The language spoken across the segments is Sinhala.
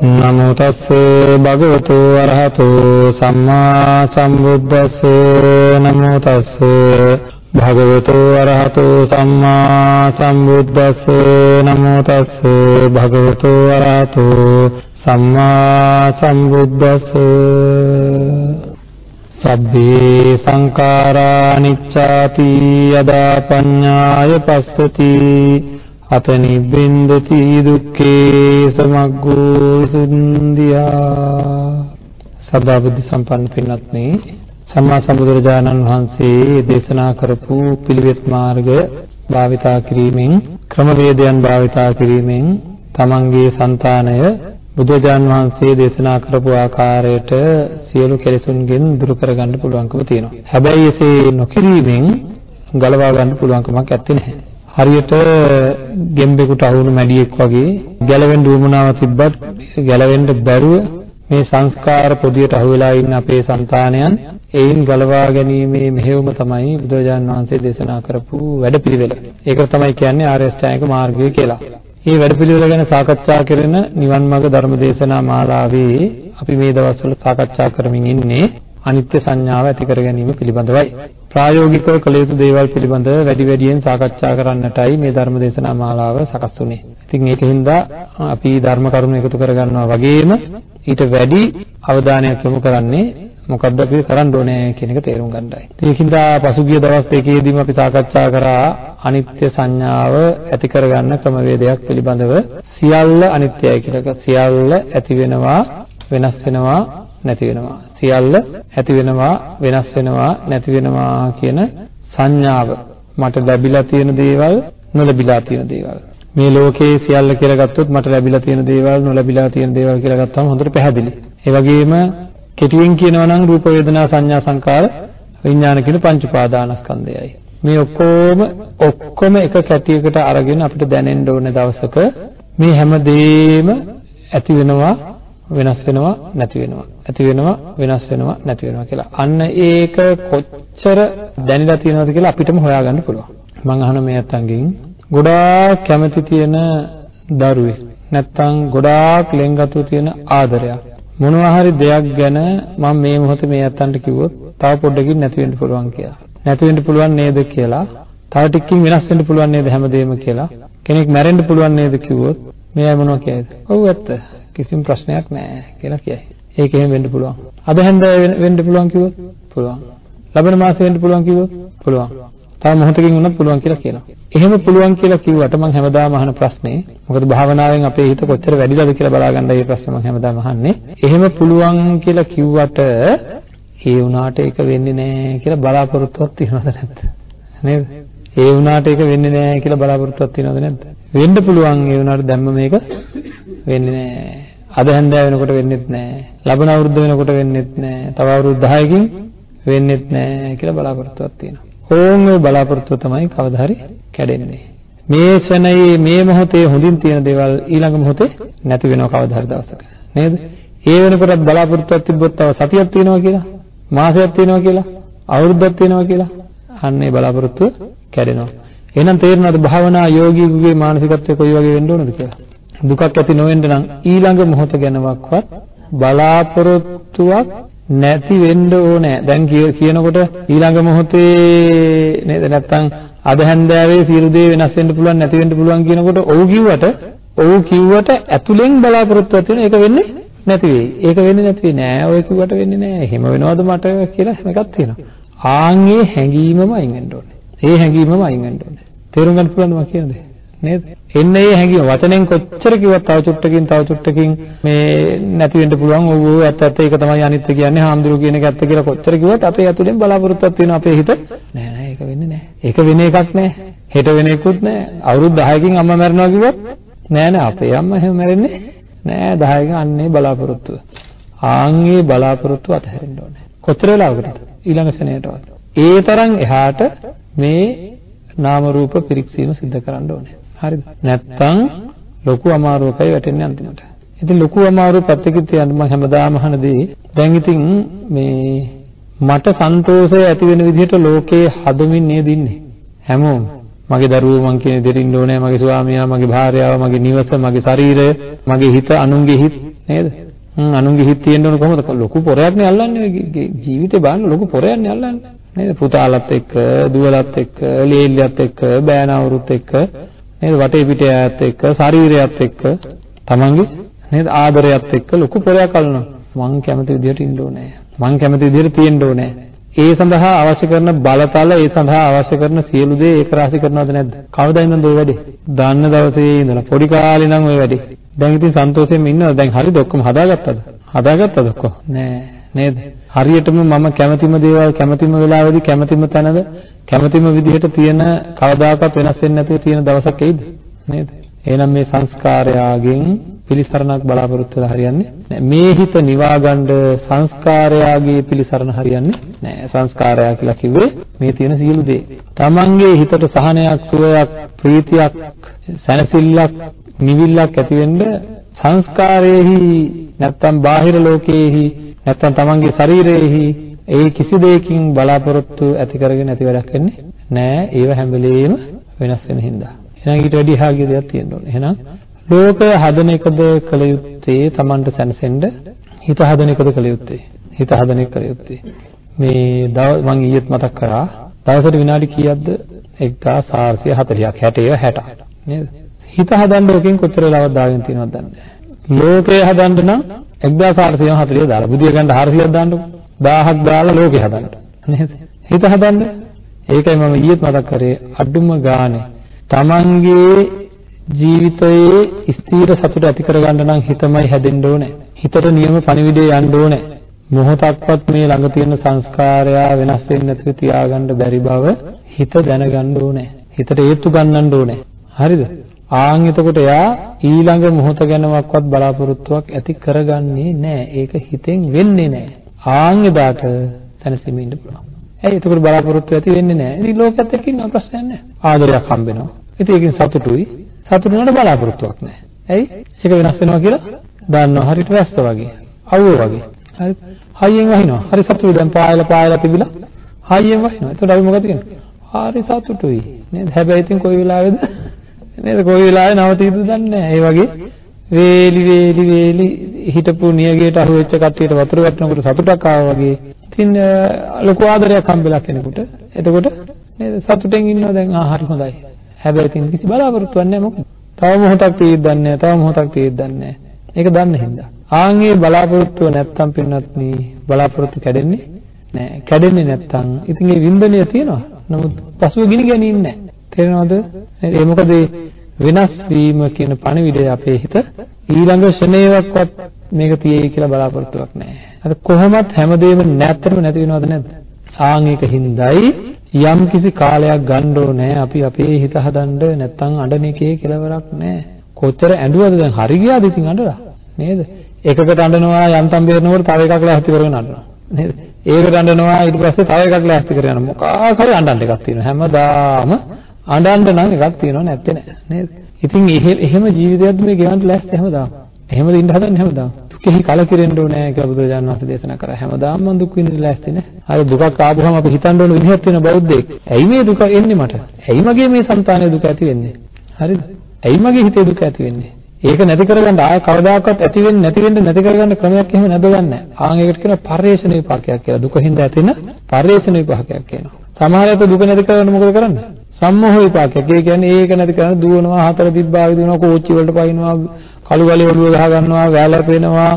නමෝ තස්සේ භගවතු අරහතෝ සම්මා සම්බුද්දස්සේ. නමෝ තස්සේ භගවතු අරහතෝ සම්මා සම්බුද්දස්සේ. නමෝ තස්සේ භගවතු අරහතෝ සම්මා සම්බුද්දස්ස. සබ්බේ සංඛාරා නිච්ඡාති යදා පඤ්ඤාය පස්සති. අත නිබ්බින්දති දුක්ඛේ සමග්ගෝ සුන්දියා සදා බුද්ධ සම්පන්න පින්වත්නි සම්මා සම්බුදුරජාණන් වහන්සේ දේශනා කරපු පිළිවෙත් මාර්ගය භාවිතා කිරීමෙන් ක්‍රමවේදයන් භාවිතා කිරීමෙන් තමන්ගේ సంతානය බුදුජාන් වහන්සේ දේශනා කරපු ආකාරයට සියලු කෙලෙසුන්ගෙන් දුරු කරගන්න පුළුවන්කම තියෙනවා. හැබැයි එසේ නොකිරීමෙන් ගලවා ගන්න පුළුවන්කමක් ඇත්තේ නැහැ. හරියට ගෙම්බෙකුට අහුණු මැඩියෙක් වගේ ගැලවෙන්න උවමනාව තිබ්බත් ගැලවෙන්න බැරුව මේ සංස්කාර පොදියට අහු වෙලා ඉන්න අපේ సంతානයන් ඒයින් ගලවා ගැනීමේ මෙහෙයුම තමයි බුදුරජාන් වහන්සේ දේශනා කරපු වැඩපිළිවෙල. ඒක තමයි කියන්නේ ආර්ය අෂ්ටාංගික මාර්ගය කියලා. මේ වැඩපිළිවෙල ගැන සාකච්ඡා කරන නිවන් මාර්ග ධර්මදේශනා මාලාවේ අපි මේ දවස්වල සාකච්ඡා කරමින් ඉන්නේ අනිත්‍ය සංඥාව ඇති කර ගැනීම පිළිබඳවයි. ප්‍රායෝගිකව කළ යුතු දේවල් පිළිබඳව වැඩි වැඩියෙන් සාකච්ඡා කරන්නටයි මේ ධර්මදේශනා මාලාව සකස් වුනේ. ඉතින් ඒකින්ද අපි ධර්ම කරුණු එකතු කරගන්නවා වගේම ඊට වැඩි අවධානයක් යොමු කරන්නේ මොකද්ද අපි කරන්න ඕනේ කියන එක තේරුම් ගන්නයි. ඒකින්ද පසුගිය දවස් දෙකේදීම අපි සාකච්ඡා කරා අනිත්‍ය සංඥාව ඇති කරගන්න ක්‍රමවේදයක් පිළිබඳව සියල්ල අනිත්‍යයි කියලා. සියල්ල ඇති වෙනවා වෙනස් වෙනවා නැති වෙනවා. සියල්ල ඇති වෙනවා වෙනස් වෙනවා නැති වෙනවා කියන සංඥාව මට ලැබිලා තියෙන දේවල් නොලැබිලා තියෙන දේවල් මේ ලෝකේ සියල්ල කියලා ගත්තොත් මට ලැබිලා තියෙන දේවල් නොලැබිලා තියෙන දේවල් කියලා ගත්තාම හොඳට පැහැදිලි. ඒ වගේම කෙටියෙන් කියනවා නම් රූප වේදනා සංඥා සංකාර විඥාන කියන පංච උපාදානස්කන්ධයයි. මේ ඔක්කොම ඔක්කොම එක කැටියකට අරගෙන අපිට දැනෙන්න ඕන දවසක මේ හැම දෙෙම ඇති වෙනවා වෙනස් වෙනවා නැති වෙනවා ඇති වෙනවා වෙනස් වෙනවා නැති වෙනවා කියලා. අන්න ඒක කොච්චර දැනিলা තියෙනවද කියලා අපිටම හොයාගන්න පුළුවන්. මම අහන මේ අතංගෙන් ගොඩාක් කැමති තියෙන දරුවෙක් නැත්තම් ගොඩාක් ලෙන්ගතු තියෙන ආදරයක් මොනවා හරි දෙයක් ගැන මම මේ මොහොතේ මේ අතන්ට කිව්වොත් තව පොඩ්ඩකින් නැති වෙන්න පුළුවන් කියලා. නැති වෙන්න පුළුවන් නේද කියලා. තව ටිකකින් වෙනස් වෙන්න පුළුවන් නේද හැමදේම කියලා. කෙනෙක් මැරෙන්න පුළුවන් නේද කිව්වොත් මෙයා මොනවා කියයිද? ඔව් ඇත්ත. කිසිම ප්‍රශ්නයක් නැහැ කියලා කියයි. ඒක එහෙම වෙන්න පුළුවන්. අද හැන්දෑව වෙන්න පුළුවන් කිව්වොත් පුළුවන්. ලබන මාසෙ වෙන්න පුළුවන් කිව්වොත් පුළුවන්. තව මොහොතකින් වුණත් පුළුවන් කියලා කියනවා. එහෙම පුළුවන් කියලා කිව්වට මම හැමදාම අහන ප්‍රශ්නේ මොකද භාවනාවෙන් අපේ හිත කොච්චර වැඩිලාද කියලා බලාගන්න මේ ප්‍රශ්නේ මම හැමදාම අහන්නේ. එහෙම පුළුවන් කියලා කිව්වට ඒ වුණාට ඒක වෙන්නේ නැහැ කියලා බලාපොරොත්තුවක් තියනවද නැද්ද? නේද? ඒ වුණාට ඒක වෙන්නේ නැහැ කියලා බලාපොරොත්තුවක් තියනවද නැද්ද? වෙන්න පුළුවන් ඒ වුණාට දැම්ම මේක වෙන්නේ නැහැ. අද හැන්දෑව වෙනකොට වෙන්නේත් නැහැ. ලබන අවුරුද්ද වෙනකොට වෙන්නේත් නැහැ. තව අවුරුදු 10කින් වෙන්නේත් නැහැ කියලා බලාපොරොත්තුවක් තියෙනවා. ඕන් ඔය බලාපොරොත්තුව තමයි කවදා හරි කැඩෙන්නේ. මේ ෂණයේ මේ මොහොතේ හොඳින් තියෙන දේවල් ඊළඟ මොහොතේ නැති වෙනව කවදා හරි දවසක. නේද? ඒ වෙනකොටත් බලාපොරොත්තුවක් තිබ්බොත් තව සතියක් තියෙනවා කියලා, මාසයක් තියෙනවා කියලා, අවුරුද්දක් තියෙනවා කියලා අන්න ඒ බලාපොරොත්තුව කැඩෙනවා. එහෙනම් තේරෙනවද භාවනා යෝගීකුගේ මානසිකත්වය කොයි වගේ වෙන්න ඕනද කියලා? දුකක් ඇති නොවෙන්න නම් ඊළඟ මොහොත ගැනවත් බලාපොරොත්තුවක් නැති වෙන්න ඕනේ. දැන් කියනකොට ඊළඟ මොහොතේ නේද නැත්තම් අද හැන්දෑවේ සියලු දේ වෙනස් වෙන්න පුළුවන් නැති වෙන්න පුළුවන් කියනකොට ඔව් කිව්වට ඔව් කිව්වට ඇතුලෙන් බලාපොරොත්තුවක් තියෙන එක වෙන්නේ නැති වෙයි. ඒක වෙන්නේ නැති වෙයි නෑ. ඔය කිව්වට වෙන්නේ නෑ. එහෙම වෙනවද මට කියලා හැම එකක් තියෙනවා. ආන්ගේ හැඟීමම අයින් වෙන්න ඕනේ. ඒ හැඟීමම අයින් වෙන්න ඕනේ. තේරුම් ගන්න පුළුවන්ද මම කියන්නේ? නේද? එන්න ඒ හැඟීම වචනෙන් කොච්චර කිව්වත් තව චුට්ටකින් තව චුට්ටකින් මේ නැති වෙන්න පුළුවන්. ඔව් ඔව් ඇත්ත ඇත්ත ඒක තමයි අනිත්‍ය කියන්නේ. හාමුදුරුවෝ කියන එක ඇත්ත කියලා කොච්චර කිව්වත් අපේ ඇතුලෙන් බලාපොරොත්තුවක් තියෙනවා අපේ හිත. නෑ නෑ ඒක වෙන්නේ නෑ. ඒක වෙන එකක් නෑ. හෙට වෙන එකකුත් නෑ. අවුරුදු 10කින් අම්මා මැරෙනවා කිව්වොත් නෑ නෑ අපේ අම්මා එහෙම මැරෙන්නේ නෑ 10කින් අන්නේ බලාපොරොත්තුව. ආන්ගේ බලාපොරොත්තු අතහැරෙන්න ඕනේ. කොතර වෙලාවකටද? ඊළඟ සෙනෙටවත්. ඒ තරම් එහාට මේ නාම රූප පිරික්සීම සිද්ධ කරන්න ඕනේ. හරිද? නැත්තම් ලොකු අමාරුවකයි වැටෙන්නේ අන්තිමට. ඉතින් ලොකු අමාරුව පැත්තකින් තියන්න මම හැමදාම අහනදී දැන් ඉතින් මේ මට සන්තෝෂය ඇති වෙන විදිහට ලෝකේ හදමින් නේද ඉන්නේ හැමෝම මගේ දරුවෝ මං කියන දෙයට ඉන්න ඕනේ මගේ ස්වාමියා මගේ භාර්යාව මගේ නිවස මගේ ශරීරය මගේ හිත අනුන්ගේ හිත නේද හ්ම් අනුන්ගේ හිත තියෙන්න ඕන කොහොමද ලොකු පොරයක් නේ අල්ලන්නේ ජීවිතේ බලන්න ලොකු පොරයක් නේ අල්ලන්නේ නේද? පුතාලත් එක්ක දුවලත් එක්ක ලේල්ලියත් එක්ක බෑනවරුත් එක්ක නේද? වටේ පිටේ ඈත් එක්ක ශරීරයත් එක්ක තමන්ගේ නේද? ආදරයත් එක්ක ලොකු පොරයක් අල්ලනවා. මං කැමති විදිහට ඉන්න ඕනේ. මං කැමති විදිහට තියෙන්න ඕනේ. ඒ සඳහා අවශ්‍ය කරන බලතල ඒ සඳහා අවශ්‍ය කරන සියලු දේ ඒක රාශි කරනවද නැද්ද? කවදා ඉඳන්ද ඔය වැඩේ? දන්න දවසේ ඉඳලා පොඩි කාලේ නම් ඔය වැඩේ. දැන් ඉතින් සන්තෝෂයෙන් ඉන්නවද? දැන් හරිද? ඔක්කොම හදාගත්තද? හදාගත්තද ඔක්කොම? නෑ. නේද? හරියටම මම කැමතිම දේවල් කැමතිම වෙලාවෙදි කැමතිම තැනද කැමතිම විදිහට තියෙන කවදාකවත් වෙනස් වෙන්නේ නැතුව තියෙන දවසක් එයිද නේද එහෙනම් මේ සංස්කාරයාගෙන් පිළිසරණක් බලාපොරොත්තු වෙලා හරියන්නේ නැහැ. මේ හිත නිවාගන්න සංස්කාරයාගේ පිළිසරණ හරියන්නේ නැහැ. සංස්කාරයා කියලා කිව්වේ මේ තියෙන සියලු දේ. තමන්ගේ හිතට සහනයක්, සුවයක්, ප්‍රීතියක්, සැනසෙල්ලක්, නිවිල්ලක් ඇති වෙන්න සංස්කාරයේහි නැත්තම් බාහිර ලෝකයේහි නැත්තම් තමන්ගේ ශරීරයේහි ඒ කිසි දෙයකින් බලාපොරොත්තු ඇති කරගෙන ඇති වැඩක් වෙන්නේ නෑ. ඒව හැම වෙලෙම වෙනස් වෙන හින්දා. එහෙනම් ඊට වැඩි එහා ගිය දෙයක් තියෙන්න ඕනේ. එහෙනම් ලෝකය හදන එකද කළ යුත්තේ Tamanට සැනසෙන්න හිත හදන එකද කළ යුත්තේ? හිත හදන එක කළ යුත්තේ. මේ මම ඊයේත් මතක් කරා දවසට විනාඩි කීයක්ද 1440ක් 60 60 නේද? හිත හදන්න ඕකෙන් කොච්චර වෙලාවක් දාගෙන තියෙනවද දන්නේ ලෝකය හදන්න නම් 1440 දාලා බුදිය ගන්න 400ක් දාන්නකො 1000ක් දාලා ලෝකය හදන්න නේද? හිත හදන්න ඒකයි මම ඊයේත් මතක් කරේ අඩුම ගානේ තමන්ගේ ජීවිතයේ ස්ථීර සතුට ඇති කරගන්න නම් හිතමයි හැදෙන්න ඕනේ. හිතට නියම පණිවිඩය යන්න ඕනේ. මොහොතක්වත් මේ ළඟ තියෙන සංස්කාරය වෙනස් වෙන්නේ නැතුව තියාගන්න බැරි බව හිත දැනගන්න ඕනේ. හිතට ඒත්තු ගන්නන්න ඕනේ. හරිද? ආන් එතකොට එයා ඊළඟ මොහොත ගැනවත් බලාපොරොත්තුවක් ඇති කරගන්නේ නැහැ. ඒක හිතෙන් වෙන්නේ නැහැ. ආන් එදාට තනසෙමින් ඉන්න පුළුවන්. ඇයි එතකොට බලාපොරොත්තු ඇති වෙන්නේ නැහැ. ඉතින් ලෝකයේත් එක්ක ඉන්න ප්‍රශ්නයක් නැහැ. ආදරයක් හම්බෙනවා. ඉතින් ඒකෙන් සතුටුයි. සතුටු වෙනවට බලාපොරොත්තුවක් නැහැ. ඇයි? ඒක වෙනස් වෙනවා කියලා දන්නවා. හරියට වැස්ස වගේ. අවුව වගේ. හරි. හයියෙන් වහිනවා. හරි සතුටුයි. දැන් පායලා පායලා තිබිලා හයියෙන් වහිනවා. එතකොට අපි මොකද කියන්නේ? හරි සතුටුයි. නේද? හැබැයි ඉතින් කොයි වෙලාවෙද නේද? කොයි වෙලාවෙ නවතීද දන්නේ නැහැ. ඒ වගේ වේලි වේලි වේලි හිටපු නියගයට අහු වෙච්ච කට්ටියට වතුර වැටෙනකොට සතුටක් ආවා වගේ. ඉතින් ලොකු ආදරයක් හම්බෙලා කෙනෙකුට. එතකොට නේද? සතුටෙන් ඉන්නවා දැන් ආ හරි හොඳයි. හැබැයි ඉතින් කිසි බලාපොරොත්තුවක් නැහැ මොකද? තව මොහොතක් තියෙද්ද නැහැ, තව මොහොතක් තියෙද්ද නැහැ. ඒක දන්න හින්දා. ආන්ගේ බලාපොරොත්තුව නැත්තම් පින්නත්නි බලාපොරොත්තු කැඩෙන්නේ නැහැ. කැඩෙන්නේ නැත්තම් ඉතින් ඒ වින්දනය තියෙනවා. නමුත් පසුව ගිනි ගැනීම නැහැ. තේරෙනවද? ඒ මොකද වෙනස් වීම කියන පණිවිඩය අපේ හිත ඊළඟ ෂණේවක්වත් මේක තියෙයි කියලා බලාපොරොත්තුවක් නැහැ. අද කොහොමත් හැමදේම නැත්තරම නැති වෙනවද නැද්ද? ආන් ඒක හින්දායි යම් කිසි කාලයක් ගන්න ඕනේ අපි අපේ හිත හදන්න නැත්තම් අඬන එකේ කෙලවරක් නැහැ. කොච්චර ඇඬුවද දැන් හරි ගියාද ඉතින් අඬලා නේද? එකකට අඬනවා යන්තම් බේරනකොට තව එකක් ලෑස්ති කරගෙන අඬනවා නේද? ඒකට අඬනවා ඊට පස්සේ තව එකක් ලෑස්ති කරගෙන යනවා. මොකක් හරි අඬන්න එකක් තියෙනවා. හැමදාම අඬන්න නම් එකක් තියෙනවා නැත්තේ නෑ නේද? ඉතින් එහෙම ජීවිතයක්ද මේ ගෙවන්න ලෑස්ති හැමදාම. එහෙමද ඉන්න හදන්නේ හැමදාම. දුකෙහි කලකිරෙන්න ඕනේ කියලා බුදුරජාණන් වහන්සේ දේශනා කරා. හැමදාම මම දුක් විඳින්න ලෑස්ති නේ. හරි දුකක් ආවම අපි හිතන්න ඕන විදිහක් තියෙන බෞද්ධයෙක්. ඇයි මේ දුක එන්නේ මට? ඇයි මගේ මේ సంతානයේ දුක ඇති වෙන්නේ? හරිද? ඇයි මගේ හිතේ දුක ඇති වෙන්නේ? ඒක නැති කරගන්න ආය කවදාකවත් ඇති වෙන්නේ නැති වෙන්න නැති කරගන්න ක්‍රමයක් එහෙම නැද ගන්න. ආන් ඒකට කියනවා පරිේශන විපාකයක් කියලා. දුකින්ද ඇතින පරිේශන විපාකයක් කියනවා. සමහර අය දුක නැති කරගන්න මොකද කරන්නේ? සම්මෝහ විපාකයක්. ඒ කියන්නේ ඒක නැති කරන්න දුවනවා, හතර තිබ්බා විදිනවා, කෝච්චි වලට පයින්නවා, කළු ගලේ ඔළුව ගහ ගන්නවා, වැළපෙනවා.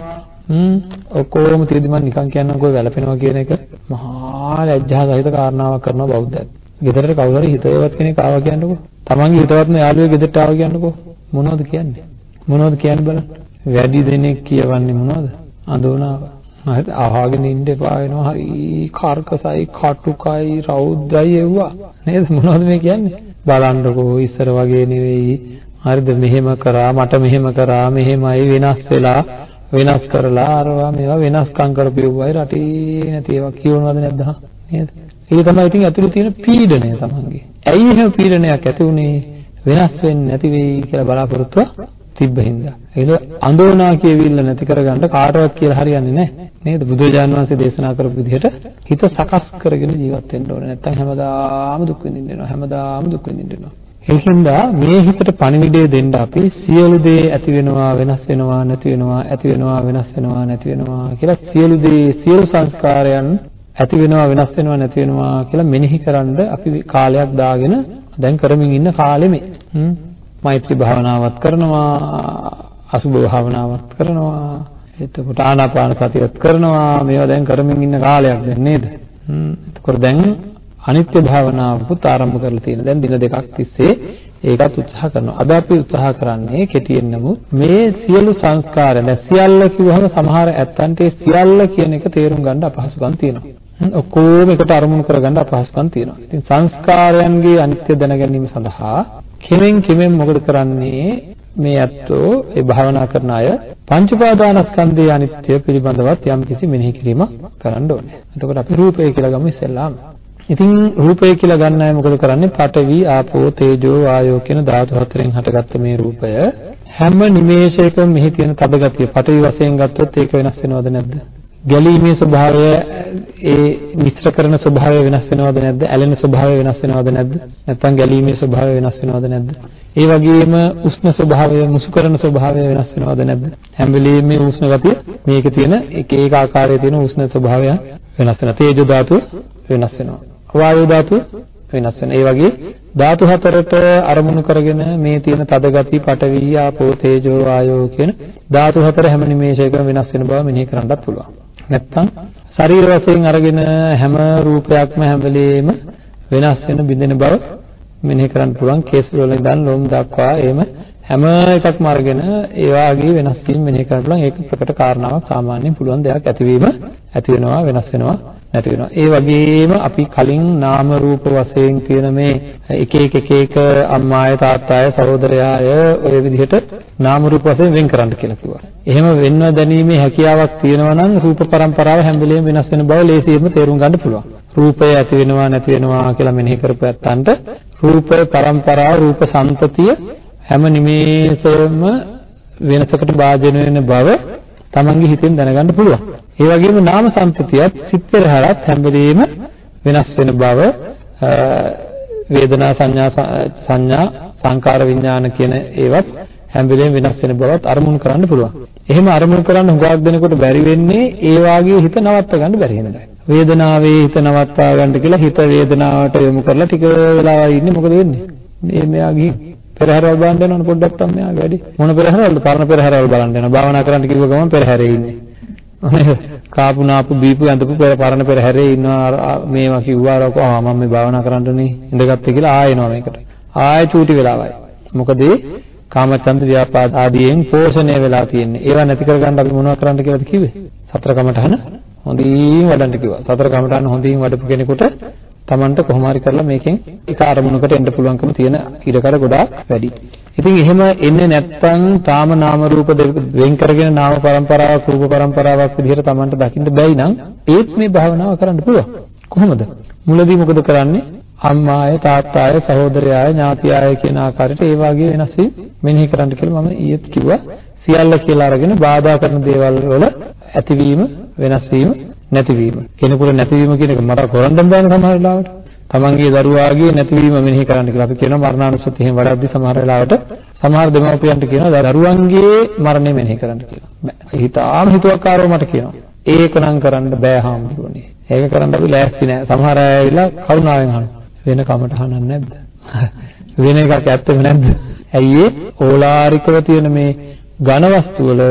හ්ම් ඔක්කොම තියෙදි මම නිකන් කියන්නම්කෝ වැළපෙනවා කියන එක මහා ලැජ්ජා සහිත කාරණාවක් කරනවා බෞද්ධයන්. ගෙදරට කවුරු හරි හිතවත් කෙනෙක් ආවා කියන්නකෝ. තමන්ගේ හිතවත්ම යාළුවෙක් ගෙදරට ආවා කියන්නකෝ. මොනවද කියන්නේ? මොනවද කියන්නේ බලන්න. වැඩි දෙනෙක් කියවන්නේ මොනවද? අඳුනාව. හරිද? අහගෙන ඉන්න එපා වෙනවා. හරි කාර්කසයි, කටුකයි, රෞද්‍රයි එව්වා. නේද? මොනවද මේ කියන්නේ? බලන්නකෝ ඉස්සර වගේ නෙවෙයි. හරිද? මෙහෙම කරා, මට මෙහෙම කරා, මෙහෙමයි වෙනස් වෙලා වෙනස් කරලා අරවා මේවා වෙනස්කම් කරපියුවයි රටේ නැති ඒවා කියවනවද නැද්ද නේද? ඒක තමයි ඉතින් ඇතුලේ තියෙන පීඩනය තමන්ගේ. ඇයි එහෙම පීඩනයක් ඇති වුනේ? වෙනස් වෙන්නේ නැති වෙයි කියලා බලාපොරොත්තුව තිබ්බ හින්දා. ඒක අඳෝනා කියවිල්ල නැති කරගන්න කාටවත් කියලා හරියන්නේ නැහැ. නේද? බුදුරජාන් වහන්සේ දේශනා කරපු විදිහට හිත සකස් කරගෙන ජීවත් වෙන්න ඕනේ. නැත්නම් හැමදාම දුක් විඳින්න වෙනවා. හැමදාම දුක් විඳින්න වෙනවා. ඒකින්ද මේ හිතට පණිවිඩය දෙන්න අපි සියලු දේ ඇති වෙනවා වෙනස් වෙනවා නැති වෙනවා ඇති වෙනවා වෙනස් වෙනවා නැති වෙනවා කියලා සියලු දේ සියලු සංස්කාරයන් ඇති වෙනවා වෙනස් වෙනවා නැති වෙනවා කියලා මෙනෙහි කරන්ඩ අපි කාලයක් දාගෙන දැන් කරමින් ඉන්න කාලෙමේ මෛත්‍රී භාවනාවත් කරනවා අසුභ භාවනාවත් කරනවා එතකොට ආනාපාන සතියත් කරනවා මේවා දැන් කරමින් ඉන්න කාලයක් දැන් නේද එතකොට දැන් අනිත්‍ය භාවනාවකුත් ආරම්භ කරලා තියෙන. දැන් දින දෙකක් තිස්සේ ඒකත් උත්සාහ කරනවා. අද අපි උත්සාහ කරන්නේ කෙටියෙන් නමුත් මේ සියලු සංස්කාර දැන් සියල්ල කිව්වහම සමහර ඇත්තන්ට සියල්ල කියන එක තේරුම් ගන්න අපහසුකම් තියෙනවා. ඔක්කොම එකට අරමුණු කරගන්න අපහසුකම් තියෙනවා. ඉතින් සංස්කාරයන්ගේ අනිත්‍ය දැන ගැනීම සඳහා කෙමෙන් කෙමෙන් මොකද කරන්නේ? මේ ඇත්තෝ ඒ භාවනා කරන අය පංච උපාදානස්කන්ධයේ අනිත්‍ය පිළිබඳවත් යම් කිසි මෙනෙහි කිරීමක් කරන්න ඕනේ. එතකොට අපි රූපය කියලා ගමු ඉස්සෙල්ලාම. ඉතින් රූපය කියලා ගන්න අය මොකද කරන්නේ? පඨවි, ආපෝ, තේජෝ, වායෝ කියන ධාතු හතරෙන් හටගත්ත මේ රූපය හැම නිමේෂයකම මෙහි තියෙන තද ගතිය පඨවි වශයෙන් ගත්තොත් ඒක වෙනස් වෙනවද නැද්ද? ගැලීමේ ස්වභාවය ඒ මිශ්‍ර කරන ස්වභාවය වෙනස් වෙනවද නැද්ද? ඇලෙන ස්වභාවය වෙනස් වෙනවද නැද්ද? නැත්නම් ගැලීමේ ස්වභාවය වෙනස් වෙනවද නැද්ද? ඒ වගේම උෂ්ණ ස්වභාවය, මුසු කරන ස්වභාවය වෙනස් වෙනවද නැද්ද? හැම වෙලෙම මේ උෂ්ණ ගතිය මේකේ තියෙන එක එක ආකාරයේ තියෙන උෂ්ණ ස්වභාවය වෙනස් වෙනවා. තේජෝ ධාතුව වෙනස් වෙනවා. වායු ධාතුව වෙනස් වෙනවා. ඒ වගේ ධාතු හතරට අරමුණු කරගෙන මේ තියෙන තද ගති, පඨවි, ආපෝ, තේජෝ, වායෝ කියන ධාතු හතර හැම නිමේෂයකම වෙනස් වෙන බව මෙනෙහි කරන්නත් පුළුවන්. නැත්තම් ශරීර වශයෙන් අරගෙන හැම රූපයක්ම හැම වෙලෙම වෙනස් වෙන බිඳෙන බව මෙනෙහි කරන්න පුළුවන්. කේස් වල ඉඳන් ලොම් දක්වා එහෙම හැම එකක්ම අරගෙන ඒ වාගේ වෙනස් වීම මෙනෙහි කරන්න පුළුවන්. ඒක ප්‍රකට කාරණාවක් සාමාන්‍යයෙන් පුළුවන් දෙයක් ඇතිවීම ඇති වෙනවා වෙනස් වෙනවා. නැති වෙනවා. ඒ වගේම අපි කලින් නාම රූප වශයෙන් කියන මේ එක එක එක එක අම්මාය තාත්තාය සහෝදරයාය ඔය විදිහට නාම රූප වශයෙන් වෙන් කරන්න කියලා කිව්වා. එහෙම වෙන්ව දැනීමේ හැකියාවක් තියෙනවා නම් රූප පරම්පරාව හැම වෙලෙම වෙනස් වෙන බව ලේසියෙන්ම තේරුම් ගන්න පුළුවන්. රූපය ඇති වෙනවා නැති වෙනවා කියලා මෙනෙහි කරපැත්තන්ට රූප පරම්පරාව රූප සම්පතිය හැම නිමේෂෙම වෙනසකට භාජන වෙන බව තමන්ගේ හිතෙන් දැනගන්න පුළුවන්. ඒ වගේම නාම සම්පතියත් සිත් පෙරහැරත් හැම වෙලෙම වෙනස් වෙන බව වේදනා සංඥා සංඥා සංකාර විඥාන කියන ඒවත් හැම වෙලෙම වෙනස් වෙන බවත් අරමුණු කරන්න පුළුවන්. එහෙම අරමුණු කරන්න හුඟක් දෙනකොට බැරි වෙන්නේ ඒ වාගේ හිත නවත්ත ගන්න බැරි හින්දායි. වේදනාවේ හිත නවත්වා ගන්න කියලා හිත වේදනාවට යොමු කරලා ටික වෙලාවක් ඉන්නේ මොකද වෙන්නේ? මේ මෙයා ගිහින් පෙරහැරවල් බලන්න යනවනේ පොඩ්ඩක් තමයි මෙයාගේ වැඩි. මොන පෙරහැරවල්ද? පරණ පෙරහැරවල් බලන්න යනවා. භාවනා කරන්න කිව්ව ගමන් පෙරහැරේ ඉන්නේ. කාපු නාපු බීපු ඇඳපු පරණ පෙරහැරේ ඉන්නවා මේවා කිව්වා අර ආ මම මේ භාවනා කරන්නනේ ඉඳගත්තේ කියලා ආයෙ එනවා මේකට. ආයෙ චූටි වෙලාවයි. මොකද කාමචන්ද ව්‍යාපාද ආදීන් පෝෂණය වෙලා තියෙන්නේ. ඒවා නැති කරගන්න අපි මොනවද කරන්න කියලාද කිව්වේ? සතර කමඨහන හොඳින් වඩන්න කිව්වා. සතර කමඨහන හොඳින් වඩපු කෙනෙකුට Tamanට කොහොම හරි කරලා මේකෙන් එක අරමුණකට එන්න පුළුවන්කම තියෙන ඉඩකඩ ගොඩාක් වැඩි. ඉතින් එහෙම එන්නේ නැත්නම් තාම නාම රූප වෙන් කරගෙන නාම પરම්පරාවක් රූප પરම්පරාවක් විදිහට Tamanට දකින්න බැයි නම් ඒත් මේ භාවනාව කරන්න පුළුවන්. කොහොමද? මුලදී මොකද කරන්නේ? අම්මාය තාත්තාය සහෝදරයාය ඥාතියාය කියන ආකාරයට ඒ වගේ වෙනස් වී මෙනෙහි කරන්න කියලා මම ඊයේත් කිව්වා. සියල්ල කියලා අරගෙන බාධා කරන දේවල් වල ඇතිවීම වෙනස් වීම නැතිවීම. කෙනෙකුට නැතිවීම කියන එක මට කරන්න බෑනේ සමහර වෙලාවට. තමන්ගේ දරුවාගේ නැතිවීම මෙනෙහි කරන්න කියලා අපි කියනවා මරණානුස්සති එහෙම වඩද්දි සමහර වෙලාවට සමහර දෙමව්පියන්ට කියනවා දරුවන්ගේ මරණය මෙනෙහි කරන්න කියලා. බෑ. හිතාම හිතුවක්කාරව මට කියනවා. ඒක නම් කරන්න බෑ හාමුදුරනේ. ඒක කරන්න අපි ලෑස්ති නෑ. සමහර අය ඇවිල්ලා කරුණාවෙන් අහනවා. වෙන කමටහනක් නැද්ද? වෙන එකක් ඇත්තම නැද්ද? ඇයි ඒ ඕලාරිකව තියෙන මේ ඝන වස්තු වල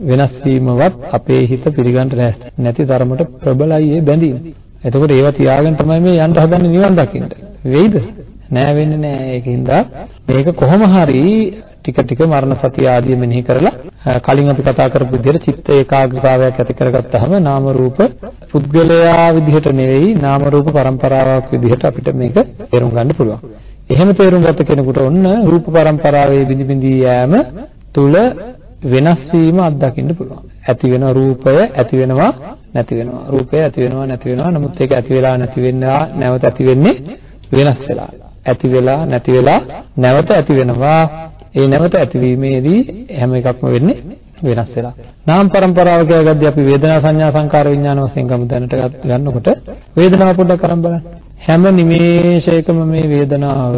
වෙනස් වීමවත් අපේ හිත පිළිගන්න නැති තරමට ප්‍රබලයි ඒ බැඳීම. එතකොට ඒවා තියාගෙන තමයි මේ යන්න හදන්නේ නිවන් දකින්න. වෙයිද? නෑ වෙන්නේ නෑ ඒකින්ද මේක කොහොම හරි ටික ටික මරණ සතිය ආදී මෙනෙහි කරලා කලින් අපි කතා කරපු විදිහට චිත්ත ඒකාග්‍රතාවයක් ඇති කරගත්තාම නාම රූප පුද්ගලයා විදිහට නෙවෙයි නාම රූප પરම්පරාවක් විදිහට අපිට මේක තේරුම් ගන්න පුළුවන්. එහෙම තේරුම් ගත කෙනෙකුට ඔන්න රූප પરම්පරාවේ බිඳි බිඳි යෑම තුල වෙනස් වීම අත්දකින්න පුළුවන්. ඇති වෙන රූපය ඇති වෙනවා නැති වෙනවා. රූපය ඇති වෙනවා නැති වෙනවා. නමුත් ඒක ඇති වෙලා නැති වෙනවා නැවත ඇති වෙන්නේ වෙනස් වෙලා. ඇති වෙලා නැති වෙලා නැවත ඇති වෙනවා. ඒ නැවත ඇතිවීමේදී හැම එකක්ම වෙන්නේ වෙනස් වෙලා. නාම પરම්පරාව කියලා ගද්දී අපි වේදනා සංඥා සංකාර විඥාන වශයෙන් ගමු දැනට ගන්නකොට වේදනාව පොඩ්ඩක් අරන් බලන්න. හැම නිමේෂයකම මේ වේදනාව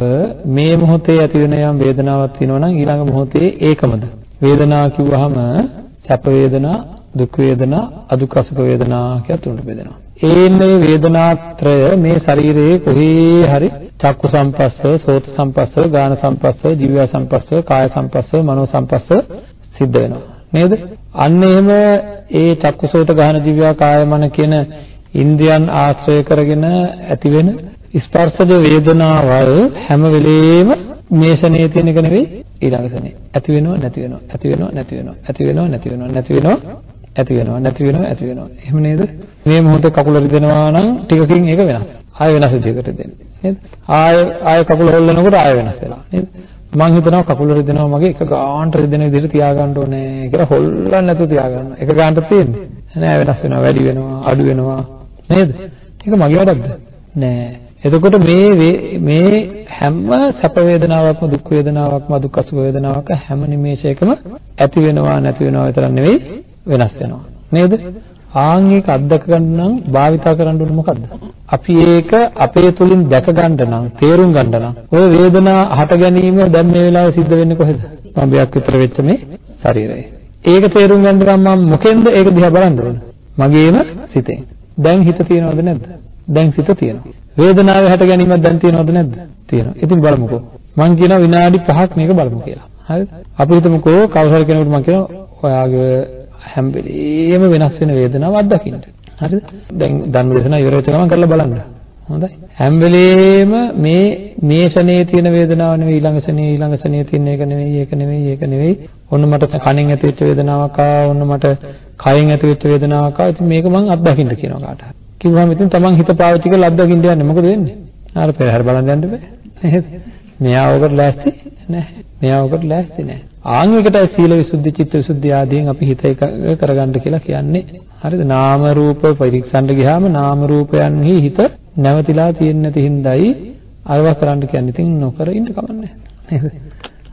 මේ මොහොතේ ඇති වෙන යම් වේදනාවක් තියෙනවා නම් ඊළඟ මොහොතේ ඒකමද? වේදනාව කිව්වහම සැප වේදනා, දුක් වේදනා, අදුක්ඛසුඛ වේදනා කියලා තුනට බෙදෙනවා. ඒන්නේ වේදනාත්‍රය මේ ශරීරයේ කොහේ හරි චක්කු සම්පස්ස, සෝත සම්පස්ස, ගාන සම්පස්ස, දිව්‍ය සම්පස්ස, කාය සම්පස්ස, මනෝ සම්පස්ස සිද්ධ වෙනවා. නේද? අන්න එහෙම ඒ චක්කුසෝත ගාන දිව්‍ය කාය මන කියන ඉන්ද්‍රියන් ආශ්‍රය කරගෙන ඇතිවෙන ස්පර්ශජ වේදනාවල් හැම වෙලෙම මේ ශනේ තියෙන එක නෙවෙයි ඊළඟ ශනේ ඇති වෙනව නැති වෙනව ඇති වෙනව නැති වෙනව ඇති වෙනව නැති වෙනව නැති වෙනව ඇති වෙනව නැති වෙනව ඇති වෙනව එහෙම නේද මේ මොහොතේ කකුල රිදෙනවා නම් ටිකකින් ඒක වෙනස් ආය වෙනස් විදිහකට දෙන්නේ නේද ආය ආය කකුල හොල්ලනකොට ආය වෙනස් වෙලා නේද මං හිතනවා කකුල රිදෙනවා මගේ එක ගානට රිදෙන විදිහට තියාගන්න ඕනේ කියලා හොල්ලන්න නැතුව තියාගන්න. එක ගානට තියෙන්නේ. නෑ වෙනස් වෙනවා, වැඩි වෙනවා, අඩු වෙනවා. නේද? ඒක මගේ වැඩක්ද? නෑ. එතකොට මේ මේ හැම සැප වේදනාවක්ම දුක් වේදනාවක්ම දුක් අසුඛ වේදනාවක් හැම නිමේෂයකම ඇති වෙනවා නැති වෙනවා විතරක් නෙවෙයි වෙනස් වෙනවා. නේද? ආන් ඒක අත්දක ගන්න නම් භාවිතා කරන්න ඕනේ මොකද්ද? අපි ඒක අපේ තුලින් දැක ගන්න නම් තේරුම් ගන්න නම් ඔය වේදනා හට ගැනීම දැන් මේ වෙලාවේ සිද්ධ වෙන්නේ කොහෙද? පඹයක් විතර වෙච්ච මේ ශරීරයේ. ඒක තේරුම් ගන්න නම් මම මොකෙන්ද ඒක දිහා බලන්න ඕනේ? මගේම සිතෙන්. දැන් හිත තියනවද නැද්ද? දැන් සිත තියෙනවා. වේදනාවේ හට ගැනීමක් දැන් තියෙනවද නැද්ද? තියෙනවා. ඉතින් බලමුකෝ. මං කියනවා විනාඩි 5ක් මේක බලමු කියලා. හරිද? අපි හිතමුකෝ කවුරු හරි කෙනෙකුට මං කියනවා ඔයාගේ හැම වෙලෙම වෙනස් වෙන වේදනාවක් අත්දකින්න. හරිද? දැන් ධර්ම දේශනා ඉවර වෙච්ච ගමන් කරලා බලන්න. හොඳයි. හැම වෙලෙම මේ මේ ශනේ තියෙන වේදනාව නෙවෙයි ඊළඟ ශනේ ඊළඟ ශනේ තියෙන එක නෙවෙයි ඒක නෙවෙයි ඒක නෙවෙයි. ඔන්න මට කණෙන් ඇති වෙච්ච වේදනාවක් ආවා. ඔන්න මට කයෙන් ඇති වෙච්ච වේදනාවක් ආවා. ඉතින් මේක මං අත්දකින්න කියනවා කාට හරි. කිව්වම ඉතින් තමන් හිත පාවිච්චි කරලා අත්දකින්න යන්නේ මොකද වෙන්නේ? අර පෙරහැර බලන්න යන්න බෑ. නේද? මෙයා ඔකට ලෑස්ති නැහැ. මෙයා ඔකට ලෑස්ති නැහැ. ආන් එකටයි සීල විසුද්ධි, චිත්ත විසුද්ධි ආදීන් අපි හිත එක කරගන්න කියලා කියන්නේ. හරිද? නාම රූප පරීක්ෂන්න ගියාම නාම රූපයන්හි හිත නැවතිලා තියෙන්නේ නැති හින්දායි අරවා කරන්න කියන්නේ. ඉතින් නොකර ඉන්න කමන්නේ නේද?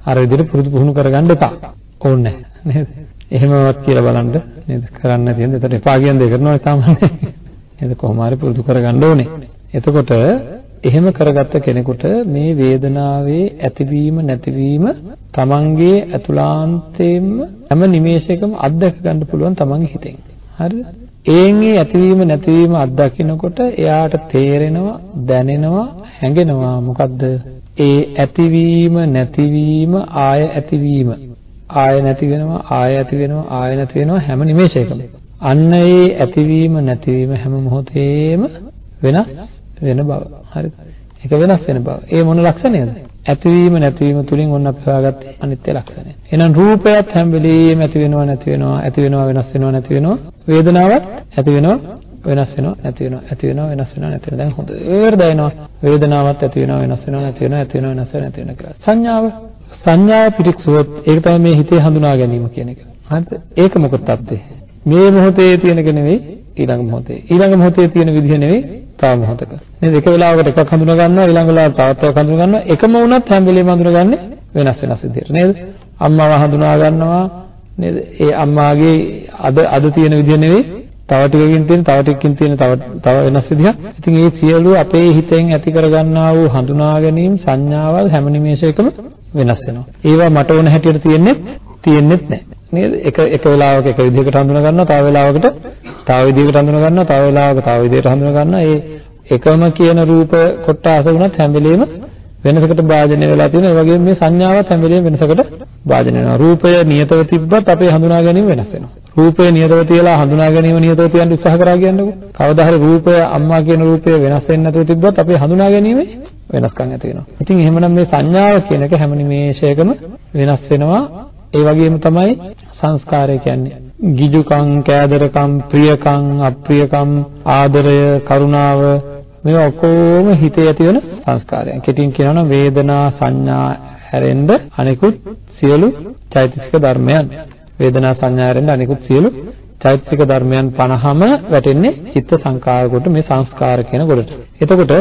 අර විදිහට පුරුදු පුහුණු කරගන්න එපා. ඕනේ නේද? එහෙමවත් කියලා බලන්න නේද? කරන්න නැති හින්දා එතකොට එපා කියන දේ කරනවා සාමාන්‍යයෙන්. නේද? කොහොම හරි පුරුදු කරගන්න ඕනේ. එතකොට එහෙම කරගත්ත කෙනෙකුට මේ වේදනාවේ ඇතිවීම නැතිවීම තමන්ගේ අතුලාන්තයෙන්ම හැම නිමේෂයකම අත්දැක ගන්න පුළුවන් තමන්ගේ හිතෙන්. හරිද? ඒන්ගේ ඇතිවීම නැතිවීම අත්දකිනකොට එයාට තේරෙනවා, දැනෙනවා, හැඟෙනවා මොකද්ද? ඒ ඇතිවීම නැතිවීම ආය ඇතිවීම ආය නැති වෙනවා ආය ඇති වෙනවා ආය නැති වෙනවා හැම නිමේෂයකම අන්න ඒ ඇතිවීම නැතිවීම හැම මොහොතේම වෙනස් වෙන බව. හරිද? ඒක වෙනස් වෙන බව. ඒ මොන ලක්ෂණයද? ඇතිවීම නැතිවීම තුලින් ඔන්න අපි හොයාගත්තේ අනිත්‍ය ලක්ෂණය. එහෙනම් රූපයත් හැම වෙලෙම ඇති වෙනවා නැති වෙනවා ඇති වෙනවා වෙනස් වෙනවා නැති වෙනවා වේදනාවත් ඇති වෙනවා වෙනස් වෙනවා නැති වෙනවා ඇති වෙනවා වෙනස් වෙනවා නැති වෙනවා දැන් හොඳට දැනෙනවා වේදනාවත් ඇති වෙනවා වෙනස් වෙනවා නැති වෙනවා ඇති වෙනවා වෙනස් වෙනවා නැති වෙනවා කියලා සංඥාව සංඥාව පිටික්සුවොත් ඒක තමයි මේ හිතේ හඳුනා ගැනීම කියන එක හරිද ඒක මොකද තත්ත්වය මේ මොහොතේ තියෙනක නෙවෙයි ඊළඟ මොහොතේ ඊළඟ මොහොතේ තියෙන විදිහ නෙවෙයි තව මොහොතක. නේද? එක වෙලාවකට එකක් හඳුනා ගන්නවා ඊළඟ වෙලාවට තවත් එකක් හඳුනා ගන්නවා. එකම වුණත් හැම වෙලේම හඳුනාගන්නේ වෙනස් වෙනස් විදිහට නේද? අම්මාව හඳුනා ගන්නවා නේද? ඒ අම්මාගේ අද අද තියෙන විදිහ නෙවෙයි තව ටිකකින් තියෙන තව ටිකකින් තියෙන තව තව වෙනස් විදිහක්. ඉතින් මේ සියලු අපේ හිතෙන් ඇති කරගන්නා වූ හඳුනා ගැනීම සංඥාවල් හැම නිමේෂයකම වෙනස් වෙනවා. ඒවා මට ඕන හැටියට තියෙන්නේ තියෙන්නේත් නැහැ. නේද? එක එක වෙලාවක එක විදිහකට හඳුනා ගන්නවා, තව වෙලාවකට තව විදිහකට හඳුනා ගන්නවා, තව වෙලාවක තව විදිහකට හඳුනා ගන්නවා. ඒ එකම කියන රූප කොටස වුණත් හැම වෙලෙම වෙනසකට භාජනය වෙලා තියෙනවා. ඒ වගේම මේ සංඥාවත් හැම වෙලෙම වෙනසකට භාජනය වෙනවා. රූපය නියතව තිබ්බත් අපේ හඳුනා ගැනීම වෙනස් වෙනවා. රූපය නියතව තියලා හඳුනා ගැනීම නියතව තියන්න උත්සාහ කරා කියන්නකෝ. කවදා හරි රූපය අම්මා කියන රූපය වෙනස් වෙන්නේ නැතුව තිබ්බත් අපේ හඳුනා ගැනීම වෙනස්කම් ඇති වෙනවා. ඉතින් එහෙමනම් මේ සංඥාව කියන එක හැම නිමේෂයකම වෙනස් වෙනවා. ඒ වගේම තමයි සංස්කාරය කියන්නේ. ගිජුකම්, කෑදරකම්, ප්‍රියකම්, අප්‍රියකම්, ආදරය, කරුණාව මේවා ඔක්කොම හිතේ ඇති වෙන සංස්කාරයන්. කෙටියෙන් කියනවා නම් වේදනා, සංඥා හැරෙන්න අනිකුත් සියලු චෛතසික ධර්මයන්. වේදනා සංඥා ඇරෙන්න අනිකුත් සියලු චෛතසික ධර්මයන් 50ම වැටෙන්නේ චිත්ත සංකාර කොට මේ සංස්කාර කියන කොටට. එතකොට